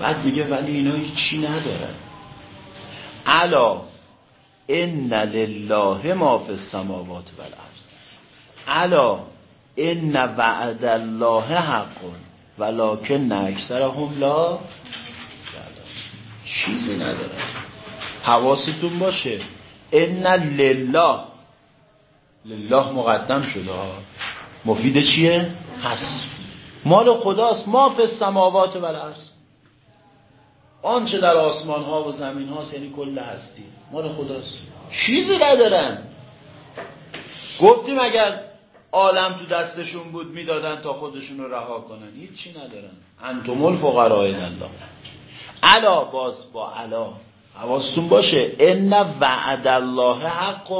بعد میگه ولی اینا چی ندارن. علا ان لله ما فی السماوات و الارض. علا ان وعد الله حق ولکن اکثرهم لا چیزی ندارن. حواستون باشه. ان لله لله مقدم شده مفید چیه؟ هست مال خداست. ما فی السماوات و الارض آنچه در آسمان ها و زمین هاست یعنی کل هستی. مال خداست. چیزی ندارن. گفتیم اگر عالم تو دستشون بود می‌دادن تا خودشون رو رها کنن. هیچی ندارن. انتم الفقراء الله. علا باز با علا. حواستون باشه. ان وعد الله حق.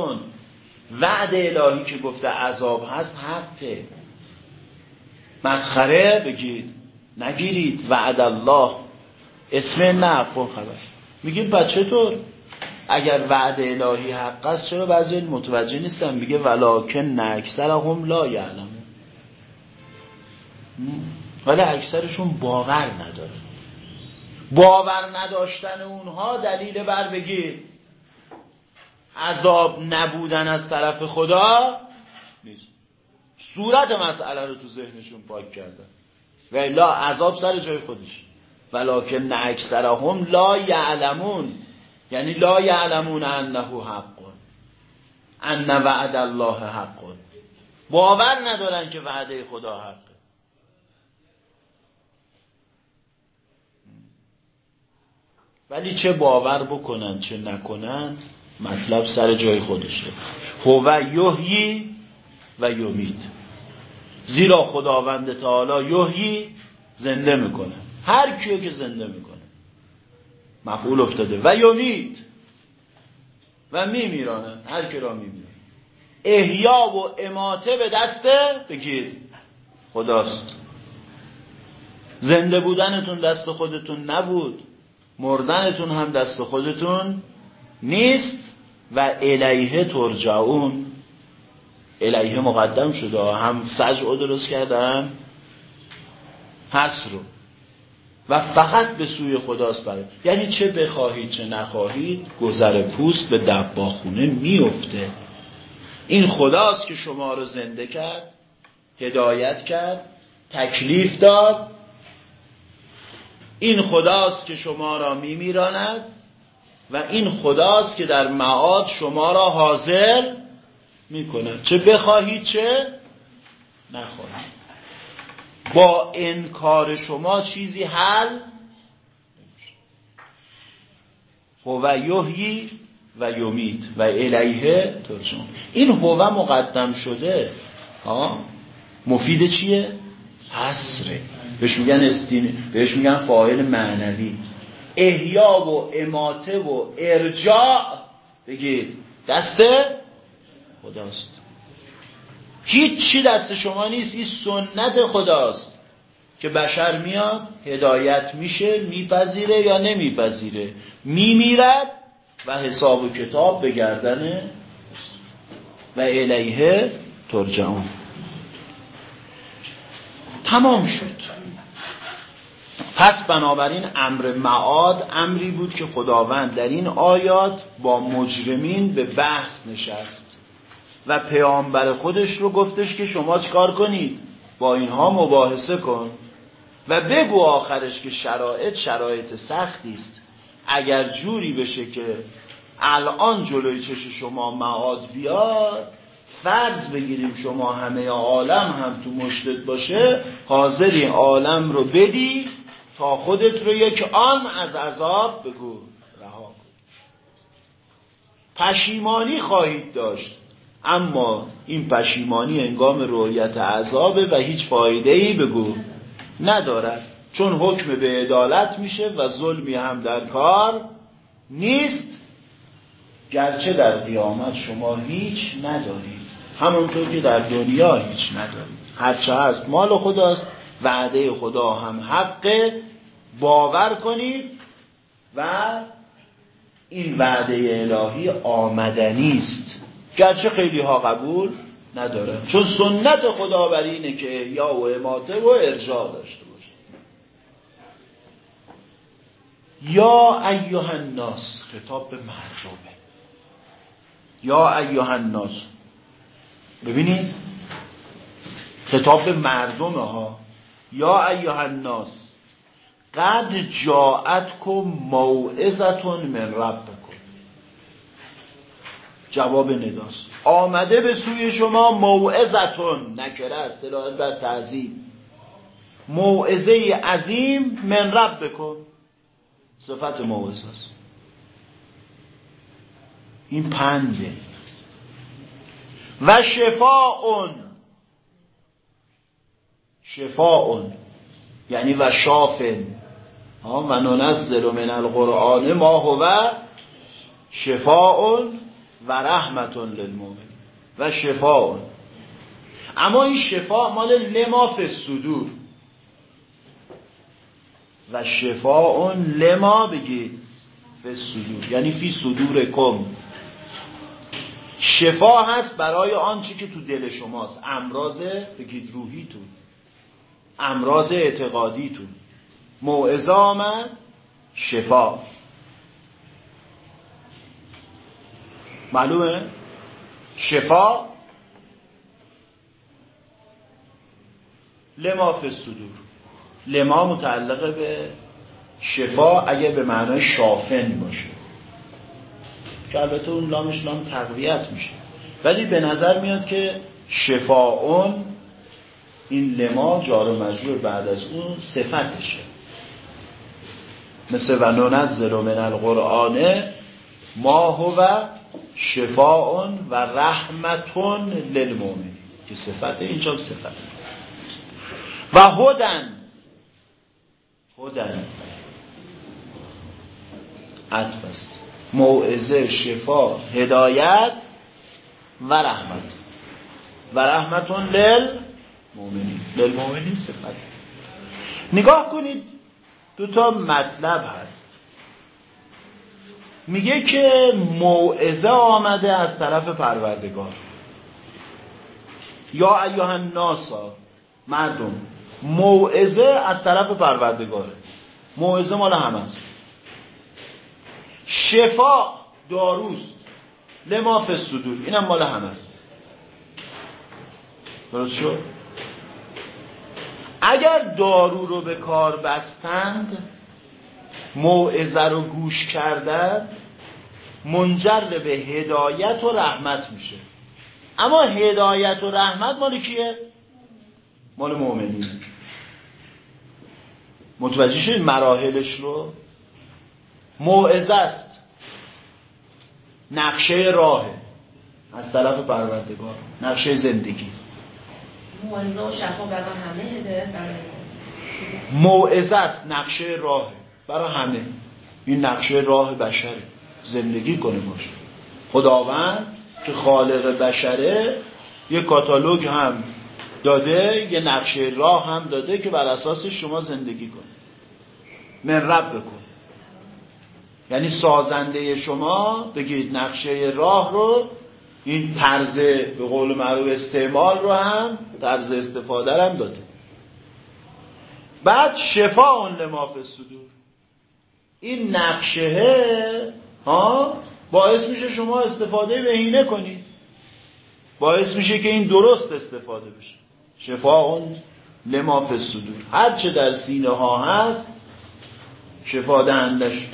وعد الهی که گفته عذاب هست حقه. مسخره بگید. نگیرید. وعد الله. اسم نه خبر. میگیم بچه طور اگر وعد الهی حق است چرا بعضی متوجه نیستن؟ میگه ولکن هم لا یعلمون. ولی اکثرشون باور نداره باور نداشتن اونها دلیل بر بگید عذاب نبودن از طرف خدا نیست. صورت مسئله رو تو ذهنشون پاک کردن. و لا عذاب سر جای خودش. ولکن اکثرهم لا یعلمون. یعنی لا یعلمون انه حق. ان وعد الله حق. باور ندارن که وعده خدا حقه. ولی چه باور بکنن چه نکنن مطلب سر جای خودشه. هو یحیی و یمیت. زیرا خداوند تعالی یحیی زنده می‌کنه. هر کیو که زنده می‌کنه. مفعول افتاده. و یمید و میمیرانه. هر کی را میمیرانه احیا و اماته به دسته بگید خداست. زنده بودنتون دست خودتون نبود. مردنتون هم دست خودتون نیست و الیه ترجعون. الیه مقدم شده. هم سجع درست کردم هست رو. و فقط به سوی خداست برای. یعنی چه بخواهید چه نخواهید گذر پوست به دباخونه میفته این خداست که شما رو زنده کرد هدایت کرد تکلیف داد. این خداست که شما را میمیراند و این خداست که در معاد شما را حاضر می‌کند. چه بخواهید چه نخواهید با انکار شما چیزی حل هو یحیی و یمیت و الیه ترجمه این هو مقدم شده ها مفید چیه؟ حسره بهش میگن استین بهش میگن فاعل معنوی. احیا و اماته و ارجاع. بگید. دست خداست. هیچ چی دست شما نیست این سنت خداست. که بشر میاد هدایت میشه میپذیره یا نمیپذیره. میمیرد و حساب و کتاب به گردن و الیه ترجعون. تمام شد. پس بنابراین امر معاد امری بود که خداوند در این آیات با مجرمین به بحث نشست و پیامبر خودش رو گفتش که شما چکار کنید؟ با اینها مباحثه کن و بگو آخرش که شرایط شرایط سختی است. اگر جوری بشه که الان جلوی چش شما معاد بیاد فرض بگیریم شما همه عالم هم تو مشتت باشه حاضری عالم رو بدی تا خودت رو یک آن از عذاب بگو. رها کن. پشیمانی خواهید داشت. اما این پشیمانی انگام رویت عذابه و هیچ فایده ای بگو. ندارد. چون حکم به عدالت میشه و ظلمی هم در کار نیست. گرچه در قیامت شما هیچ ندارید. همونطور که در دنیا هیچ ندارید. هرچه هست مال خداست. وعده خدا هم حق باور کنید و این وعده الهی آمدنی است. گرچه خیلی ها قبول نداره چون سنت خدا بر اینه که یا و اماته و ارجاع داشته باشه. یا ایها الناس خطاب به مردمه. یا ایها الناس ببینید خطاب به مردمه ها. یا ایها الناس قد جاعتکم موعظتون من ربکم. جواب نداست. آمده به سوی شما موعظتون. نکره است دلالت بر تعظیم. موعظه عظیم من ربکم. صفت موعظه است. این پنده و شفاء شفاء یعنی و شافن و ننزل من القرآن ما هو شفاء و رحمتون للمؤمن و شفاء. اما این شفا مال لما فی صدور. و شفاء لما بگید فی صدور یعنی فی صدور کم شفا هست برای آنچه که تو دل شماست. امراض بگید روحیتون. امراض اعتقادیتون. موعظه آمد شفا. معلومه؟ شفا. لما فی صدور لما متعلق به شفا اگه به معنای شافن باشه که البته اون لامش لام تقویت میشه. ولی به نظر میاد که شفاون این لما جار و مجرور بعد از اون صفتشه. مثل و ننزل من القرآن ما هو شفاء و رحمتون للمؤمن که صفت اینجا صفت. و هدن. هدن. عطف است. موعظه شفا هدایت و رحمت. و رحمتون لل مؤمنین. للمؤمنین صفت نگاه کنید دو تا مطلب هست. میگه که موعظه آمده از طرف پروردگار. یا ایها الناسا مردم موعظه از طرف پروردگاره موعظه مال همه است. شفا داروست لما فی الصدور. اینم مال همه است. درست شد؟ اگر دارو رو به کار بستند موعظه رو گوش کردن منجر به هدایت و رحمت میشه. اما هدایت و رحمت مال کیه؟ مال مؤمنین متوجه شد مراحلش رو؟ موعظه است. نقشه راه از طرف پروردگار. نقشه زندگی. موعظه و برای همه موعظه است نقشه راه. برای همه. این نقشه راه بشره زندگی کنه باشه خداوند که خالق بشره یه کاتالوگ هم داده یه نقشه راه هم داده که بر اساس شما زندگی کنید من رب بکن. یعنی سازنده شما بگید نقشه راه رو این طرز به قول معروف استعمال رو هم طرز استفاده هم داده. بعد شفا اون لما صدور. این نقشه ها باعث میشه شما استفاده بهینه کنید. باعث میشه که این درست استفاده بشه. شفا اون لما صدور. هر چه در سینه ها هست شفا دهندش.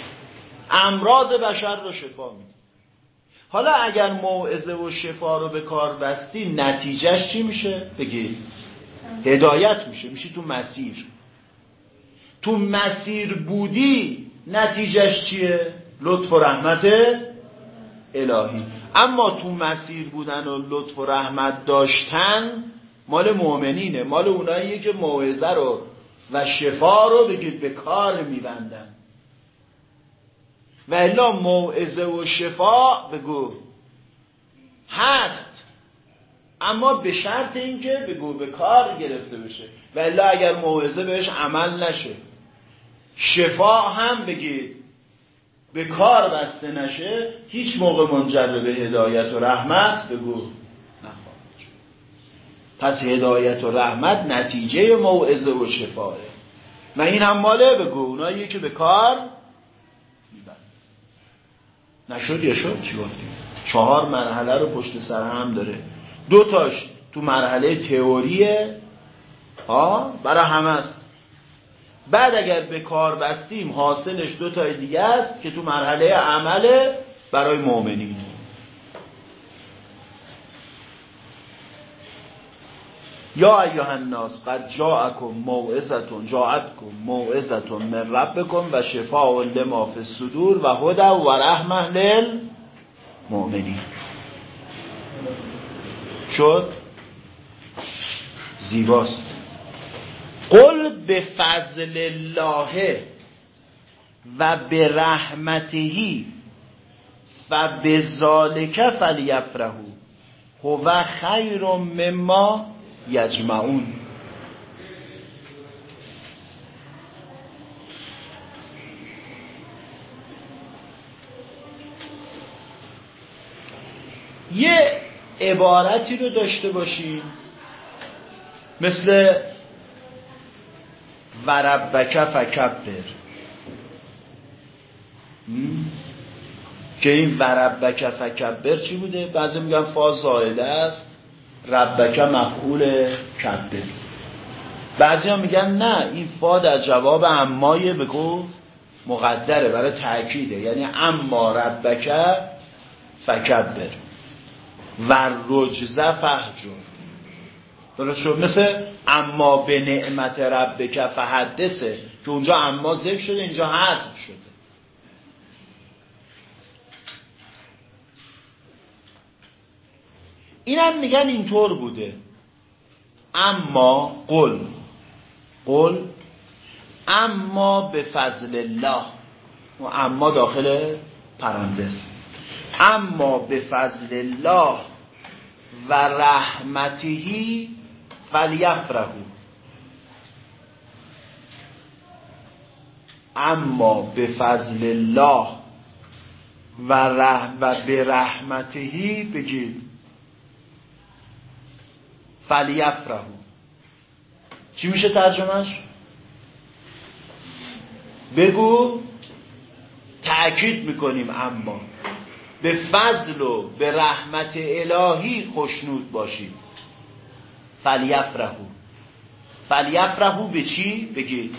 امراض بشر رو شفا میده حالا اگر موعظه و شفا رو به کار بستی نتیجهش چی میشه؟ بگید هدایت میشه. میشه تو مسیر. تو مسیر بودی نتیجهش چیه؟ لطف و رحمت الهی. اما تو مسیر بودن و لطف و رحمت داشتن مال مؤمنینه. مال اوناییه که موعظه رو و شفا رو بگید به کار میبندن. و الا موعظه و شفا بگو. هست. اما به شرط اینکه بگو به کار گرفته بشه. و الا اگر موعظه بهش عمل نشه. شفا هم بگید. به کار بسته نشه هیچ موقع منجر به هدایت و رحمت بگو. نخواهد پس هدایت و رحمت نتیجه موعظه و شفاه. و این هم ماله بگو. اونایی که به کار نشد یا شد؟ چی گفتیم چهار مرحله رو پشت سر هم داره. دو تاش تو مرحله تئوریه. ها برای همه است. بعد اگر به کار بستیم حاصلش دو تای دیگه است که تو مرحله عمله برای مؤمنین. یا ایها الناس قد جاءکم موعظتون جاءتکم موعظتون من ربکم و شفاء لما فی الصدور و هدى و رحمه للمؤمنین. شد؟ زیباست. قل به الله و به رحمتهی و به ذالک فلیفرهو هو خیر مما یجمعون. یه عبارتی رو داشته باشیم مثل وربک فکبر که این وربک فکبر چی بوده؟ بعضی میگن فاز زائده است ربک مفعول کبه بعضی ها میگن نه این فا در جواب امای بگو مقدره برای تأکیده. یعنی اما ربک فکبر. و رجزه فهجر. درست شد؟ مثل اما به نعمت ربک فحدثه که اونجا اما ذکر شده اینجا حذف شده. اینم میگن اینطور بوده. اما قل. قل اما به فضل الله. و اما داخل پرندس اما به فضل الله و رحمتهی فلیفرهو اما به فضل الله و, رح و به رحمتهی بگید. فلیفرهو چی میشه ترجمهش؟ بگو تأکید می‌کنیم اما به فضل و به رحمت الهی خوشنود باشید فلیفرهو فلیفرهو به چی؟ بگید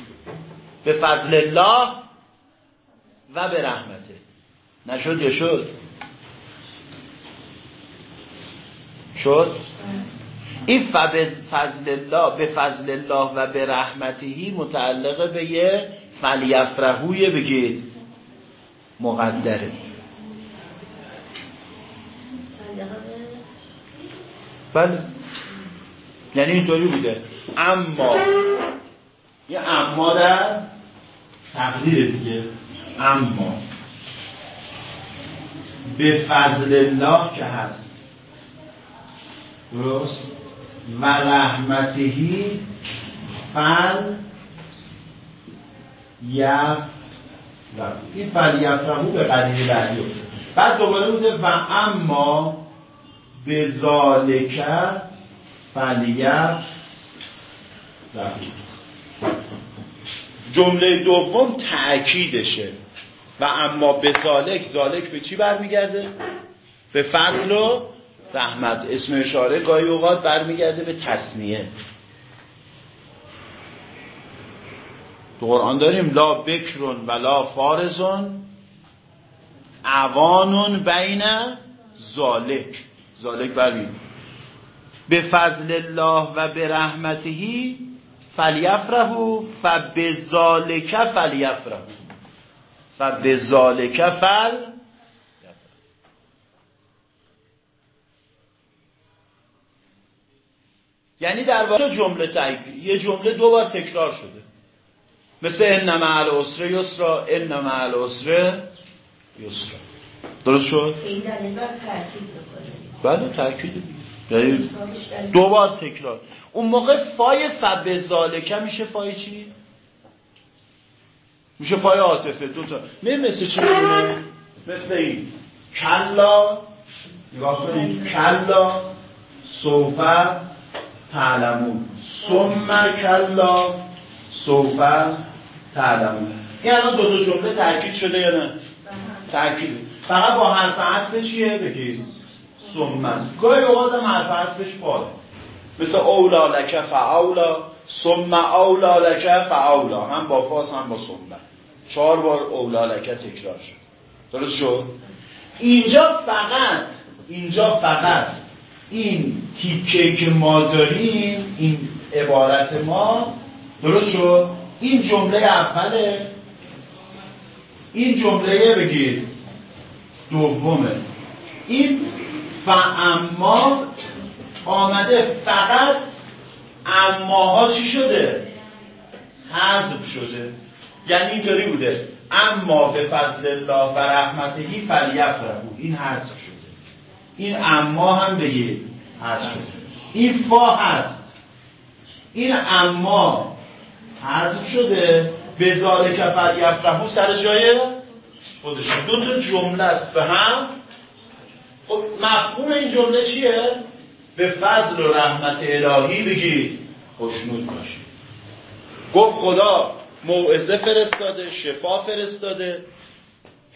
به فضل الله و به رحمته نشد یا شد؟ شد؟ این فضل الله به فضل الله و به رحمتهی متعلق به یه فلیفرهوی بگید. مقدره. بله. یعنی اینطوری بوده. اما یه اما در تقدیر دیگه. اما به فضل الله که هست. درست؟ و رحمتهی فل یف این فل یفرهو به قدیر بعدی بعد دوباره بوده و اما به ذالک فلیف جمله دوم تأکیدشه. و اما به ذالک ذالک به چی برمیگرده؟ به فضل و رحمت اسم اشاره گاهی اوقات برمیگرده به تصنیه تو قرآن داریم لا بکرون و لا فارزون عوانون بین ذالک. ذالک برمید به فضل الله و به رحمتهی فلیفرهو فبذالک فلیفرهو فبذالک فل یعنی در واقع جمله تاکید یه جمله دو بار تکرار شده. مثل إن مع العسر يسرا إن مع العسر يسرا. درست شد؟ این بله تاکید یعنی دو بار تکرار. اون موقع فای فبذلك میشه فای چی؟ میشه فای عاطفه. دو تا. نه مثل چی؟ میمونه مثل این. کلا نگاه کنید. کلا سوفا تعلمون. ثم کلا سوفا تعلمون. این الان دو تا جمله تاکید شده یا نه؟ تاکید فقط با حرف عطف چیه؟ بگید ثم است. گاهی اوقات هم حرف عطفش فاله مثل اولا لک فاولا ثم اولا لک فاولا. هم با فاس هم با ثم. چهار بار اولا لک تکرار شد. درست شد؟ اینجا فقط اینجا فقط این تیکه که ما داریم این عبارت ما درست شد؟ این جمله اوله این جمله بگید دومه. این فاما آمده فقط اماها چی شده؟ حذف شده. یعنی اینطوری بوده. اما به فضل الله و رحمتهی فلیفرحو. این حذف شده این اما هم بگید حذف شده. این فا هست این اما حذف شده به ذالک فلیفرحو سر جای خودش دو تا جمله است به هم. خب مفهوم این جمله چیه؟ به فضل و رحمت الهی بگید خوشنود باشید گفت خدا موعظه فرستاده شفا فرستاده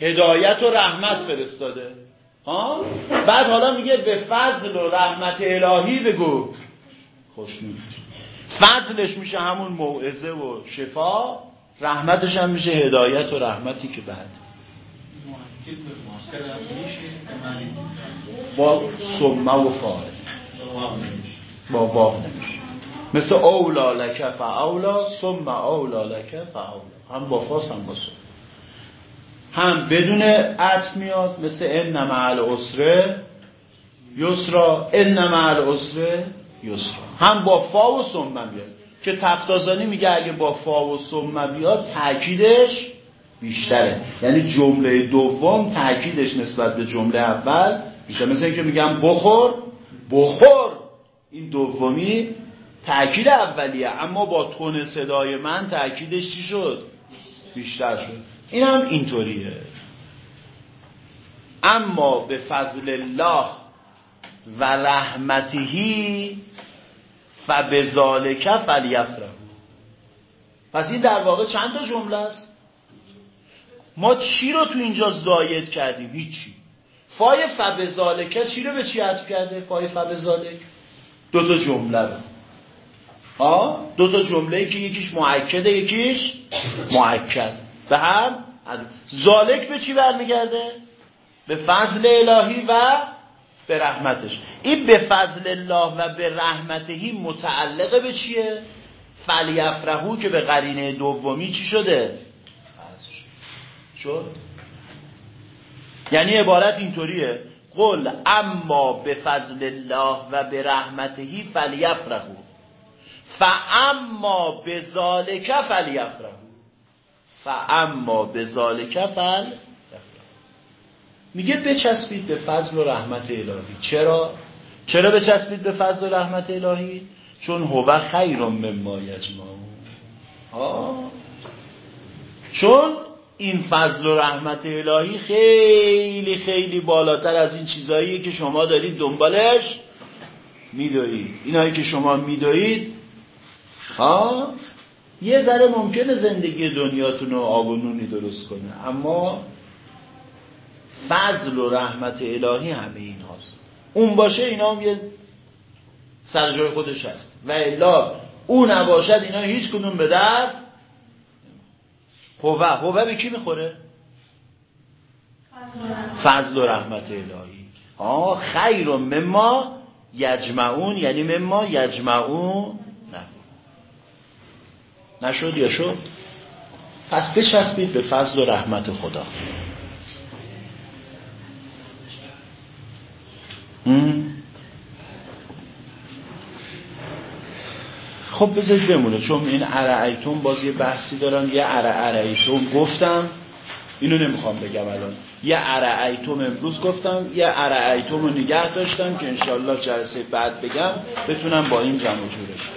هدایت و رحمت فرستاده. ها؟ بعد حالا میگه به فضل و رحمت الهی بگو. خوشنود فضلش میشه همون موعظه و شفا رحمتش هم میشه هدایت و رحمتی که بعد. با سمه و فاعل. با واو نمیشه. مثل اولا لک فاولا ثم اولا لک فاولا. هم با فاس هم با سم هم بدون عطف میاد مثل ان مع العسر یسرا. ان مع العسر یسرا. هم با فا و ثم میاد که تفتازانی میگه اگه با فا و ثم بیاد تاکیدش بیشتره. یعنی جمله دوم تاکیدش نسبت به جمله اول بیشتر. مثل اینکه میگم بخور بخور. این دومی تاکید اولیه. اما با تون صدای من تاکیدش چی شد؟ بیشتر شد. این هم اینطوریه. اما به فضل الله و رحمتهی فبذالک فلیفرحوا. پس این در واقع چند تا جمله است؟ ما چی رو تو اینجا زاید کردیم؟ هیچی. فای فبزالکه چی رو به چی عطف کرده؟ فای فبزالک دو تا جمله رو. ها دو تا جمله که یکیش معکده یکیش معکد به هم؟ زالک به چی برمیگرده؟ به فضل الهی و به رحمتش. این به فضل الله و به رحمتهی متعلقه به چیه؟ فلیفرهو که به قرینه دومی چی شده؟ شد. یعنی عبارت اینطوریه. قل اما به فضل الله و به رحمتهی فلیفرهو فاما به ذالک فلیفرهو فاما به ذالک فل میگه بچسبید به فضل و رحمت الهی. چرا؟ چرا بچسبید به فضل و رحمت الهی؟ چون هو خیر مما یجمعون. چون این فضل و رحمت الهی خیلی خیلی بالاتر از این چیزهایی که شما دارید دنبالش میدوید. اینایی که شما میدوید ها یه ذره ممکنه زندگی دنیاتون رو آب و نونی درست کنه اما فضل و رحمت الهی همه این هاست اون باشه اینا هم یه سر جای خودش هست. و الا او نباشد اینا هیچ کدوم به درد هوه هوه به کی می‌خوره؟ فضل و رحمت الهی. آه خیر مما یجمعون یعنی مما یجمعون نشد یا شد؟ پس بچسبید به فضل و رحمت خدا. خب بذارید بمونه چون این ارعیتون باز یه بحثی دارم یه ارعیتون گفتم. اینو نمی‌خوام بگم الان. یه ارعیتم امروز گفتم یه ارعیتم رو نگه داشتم که انشالله جلسه بعد بگم بتونم با این جمع جورش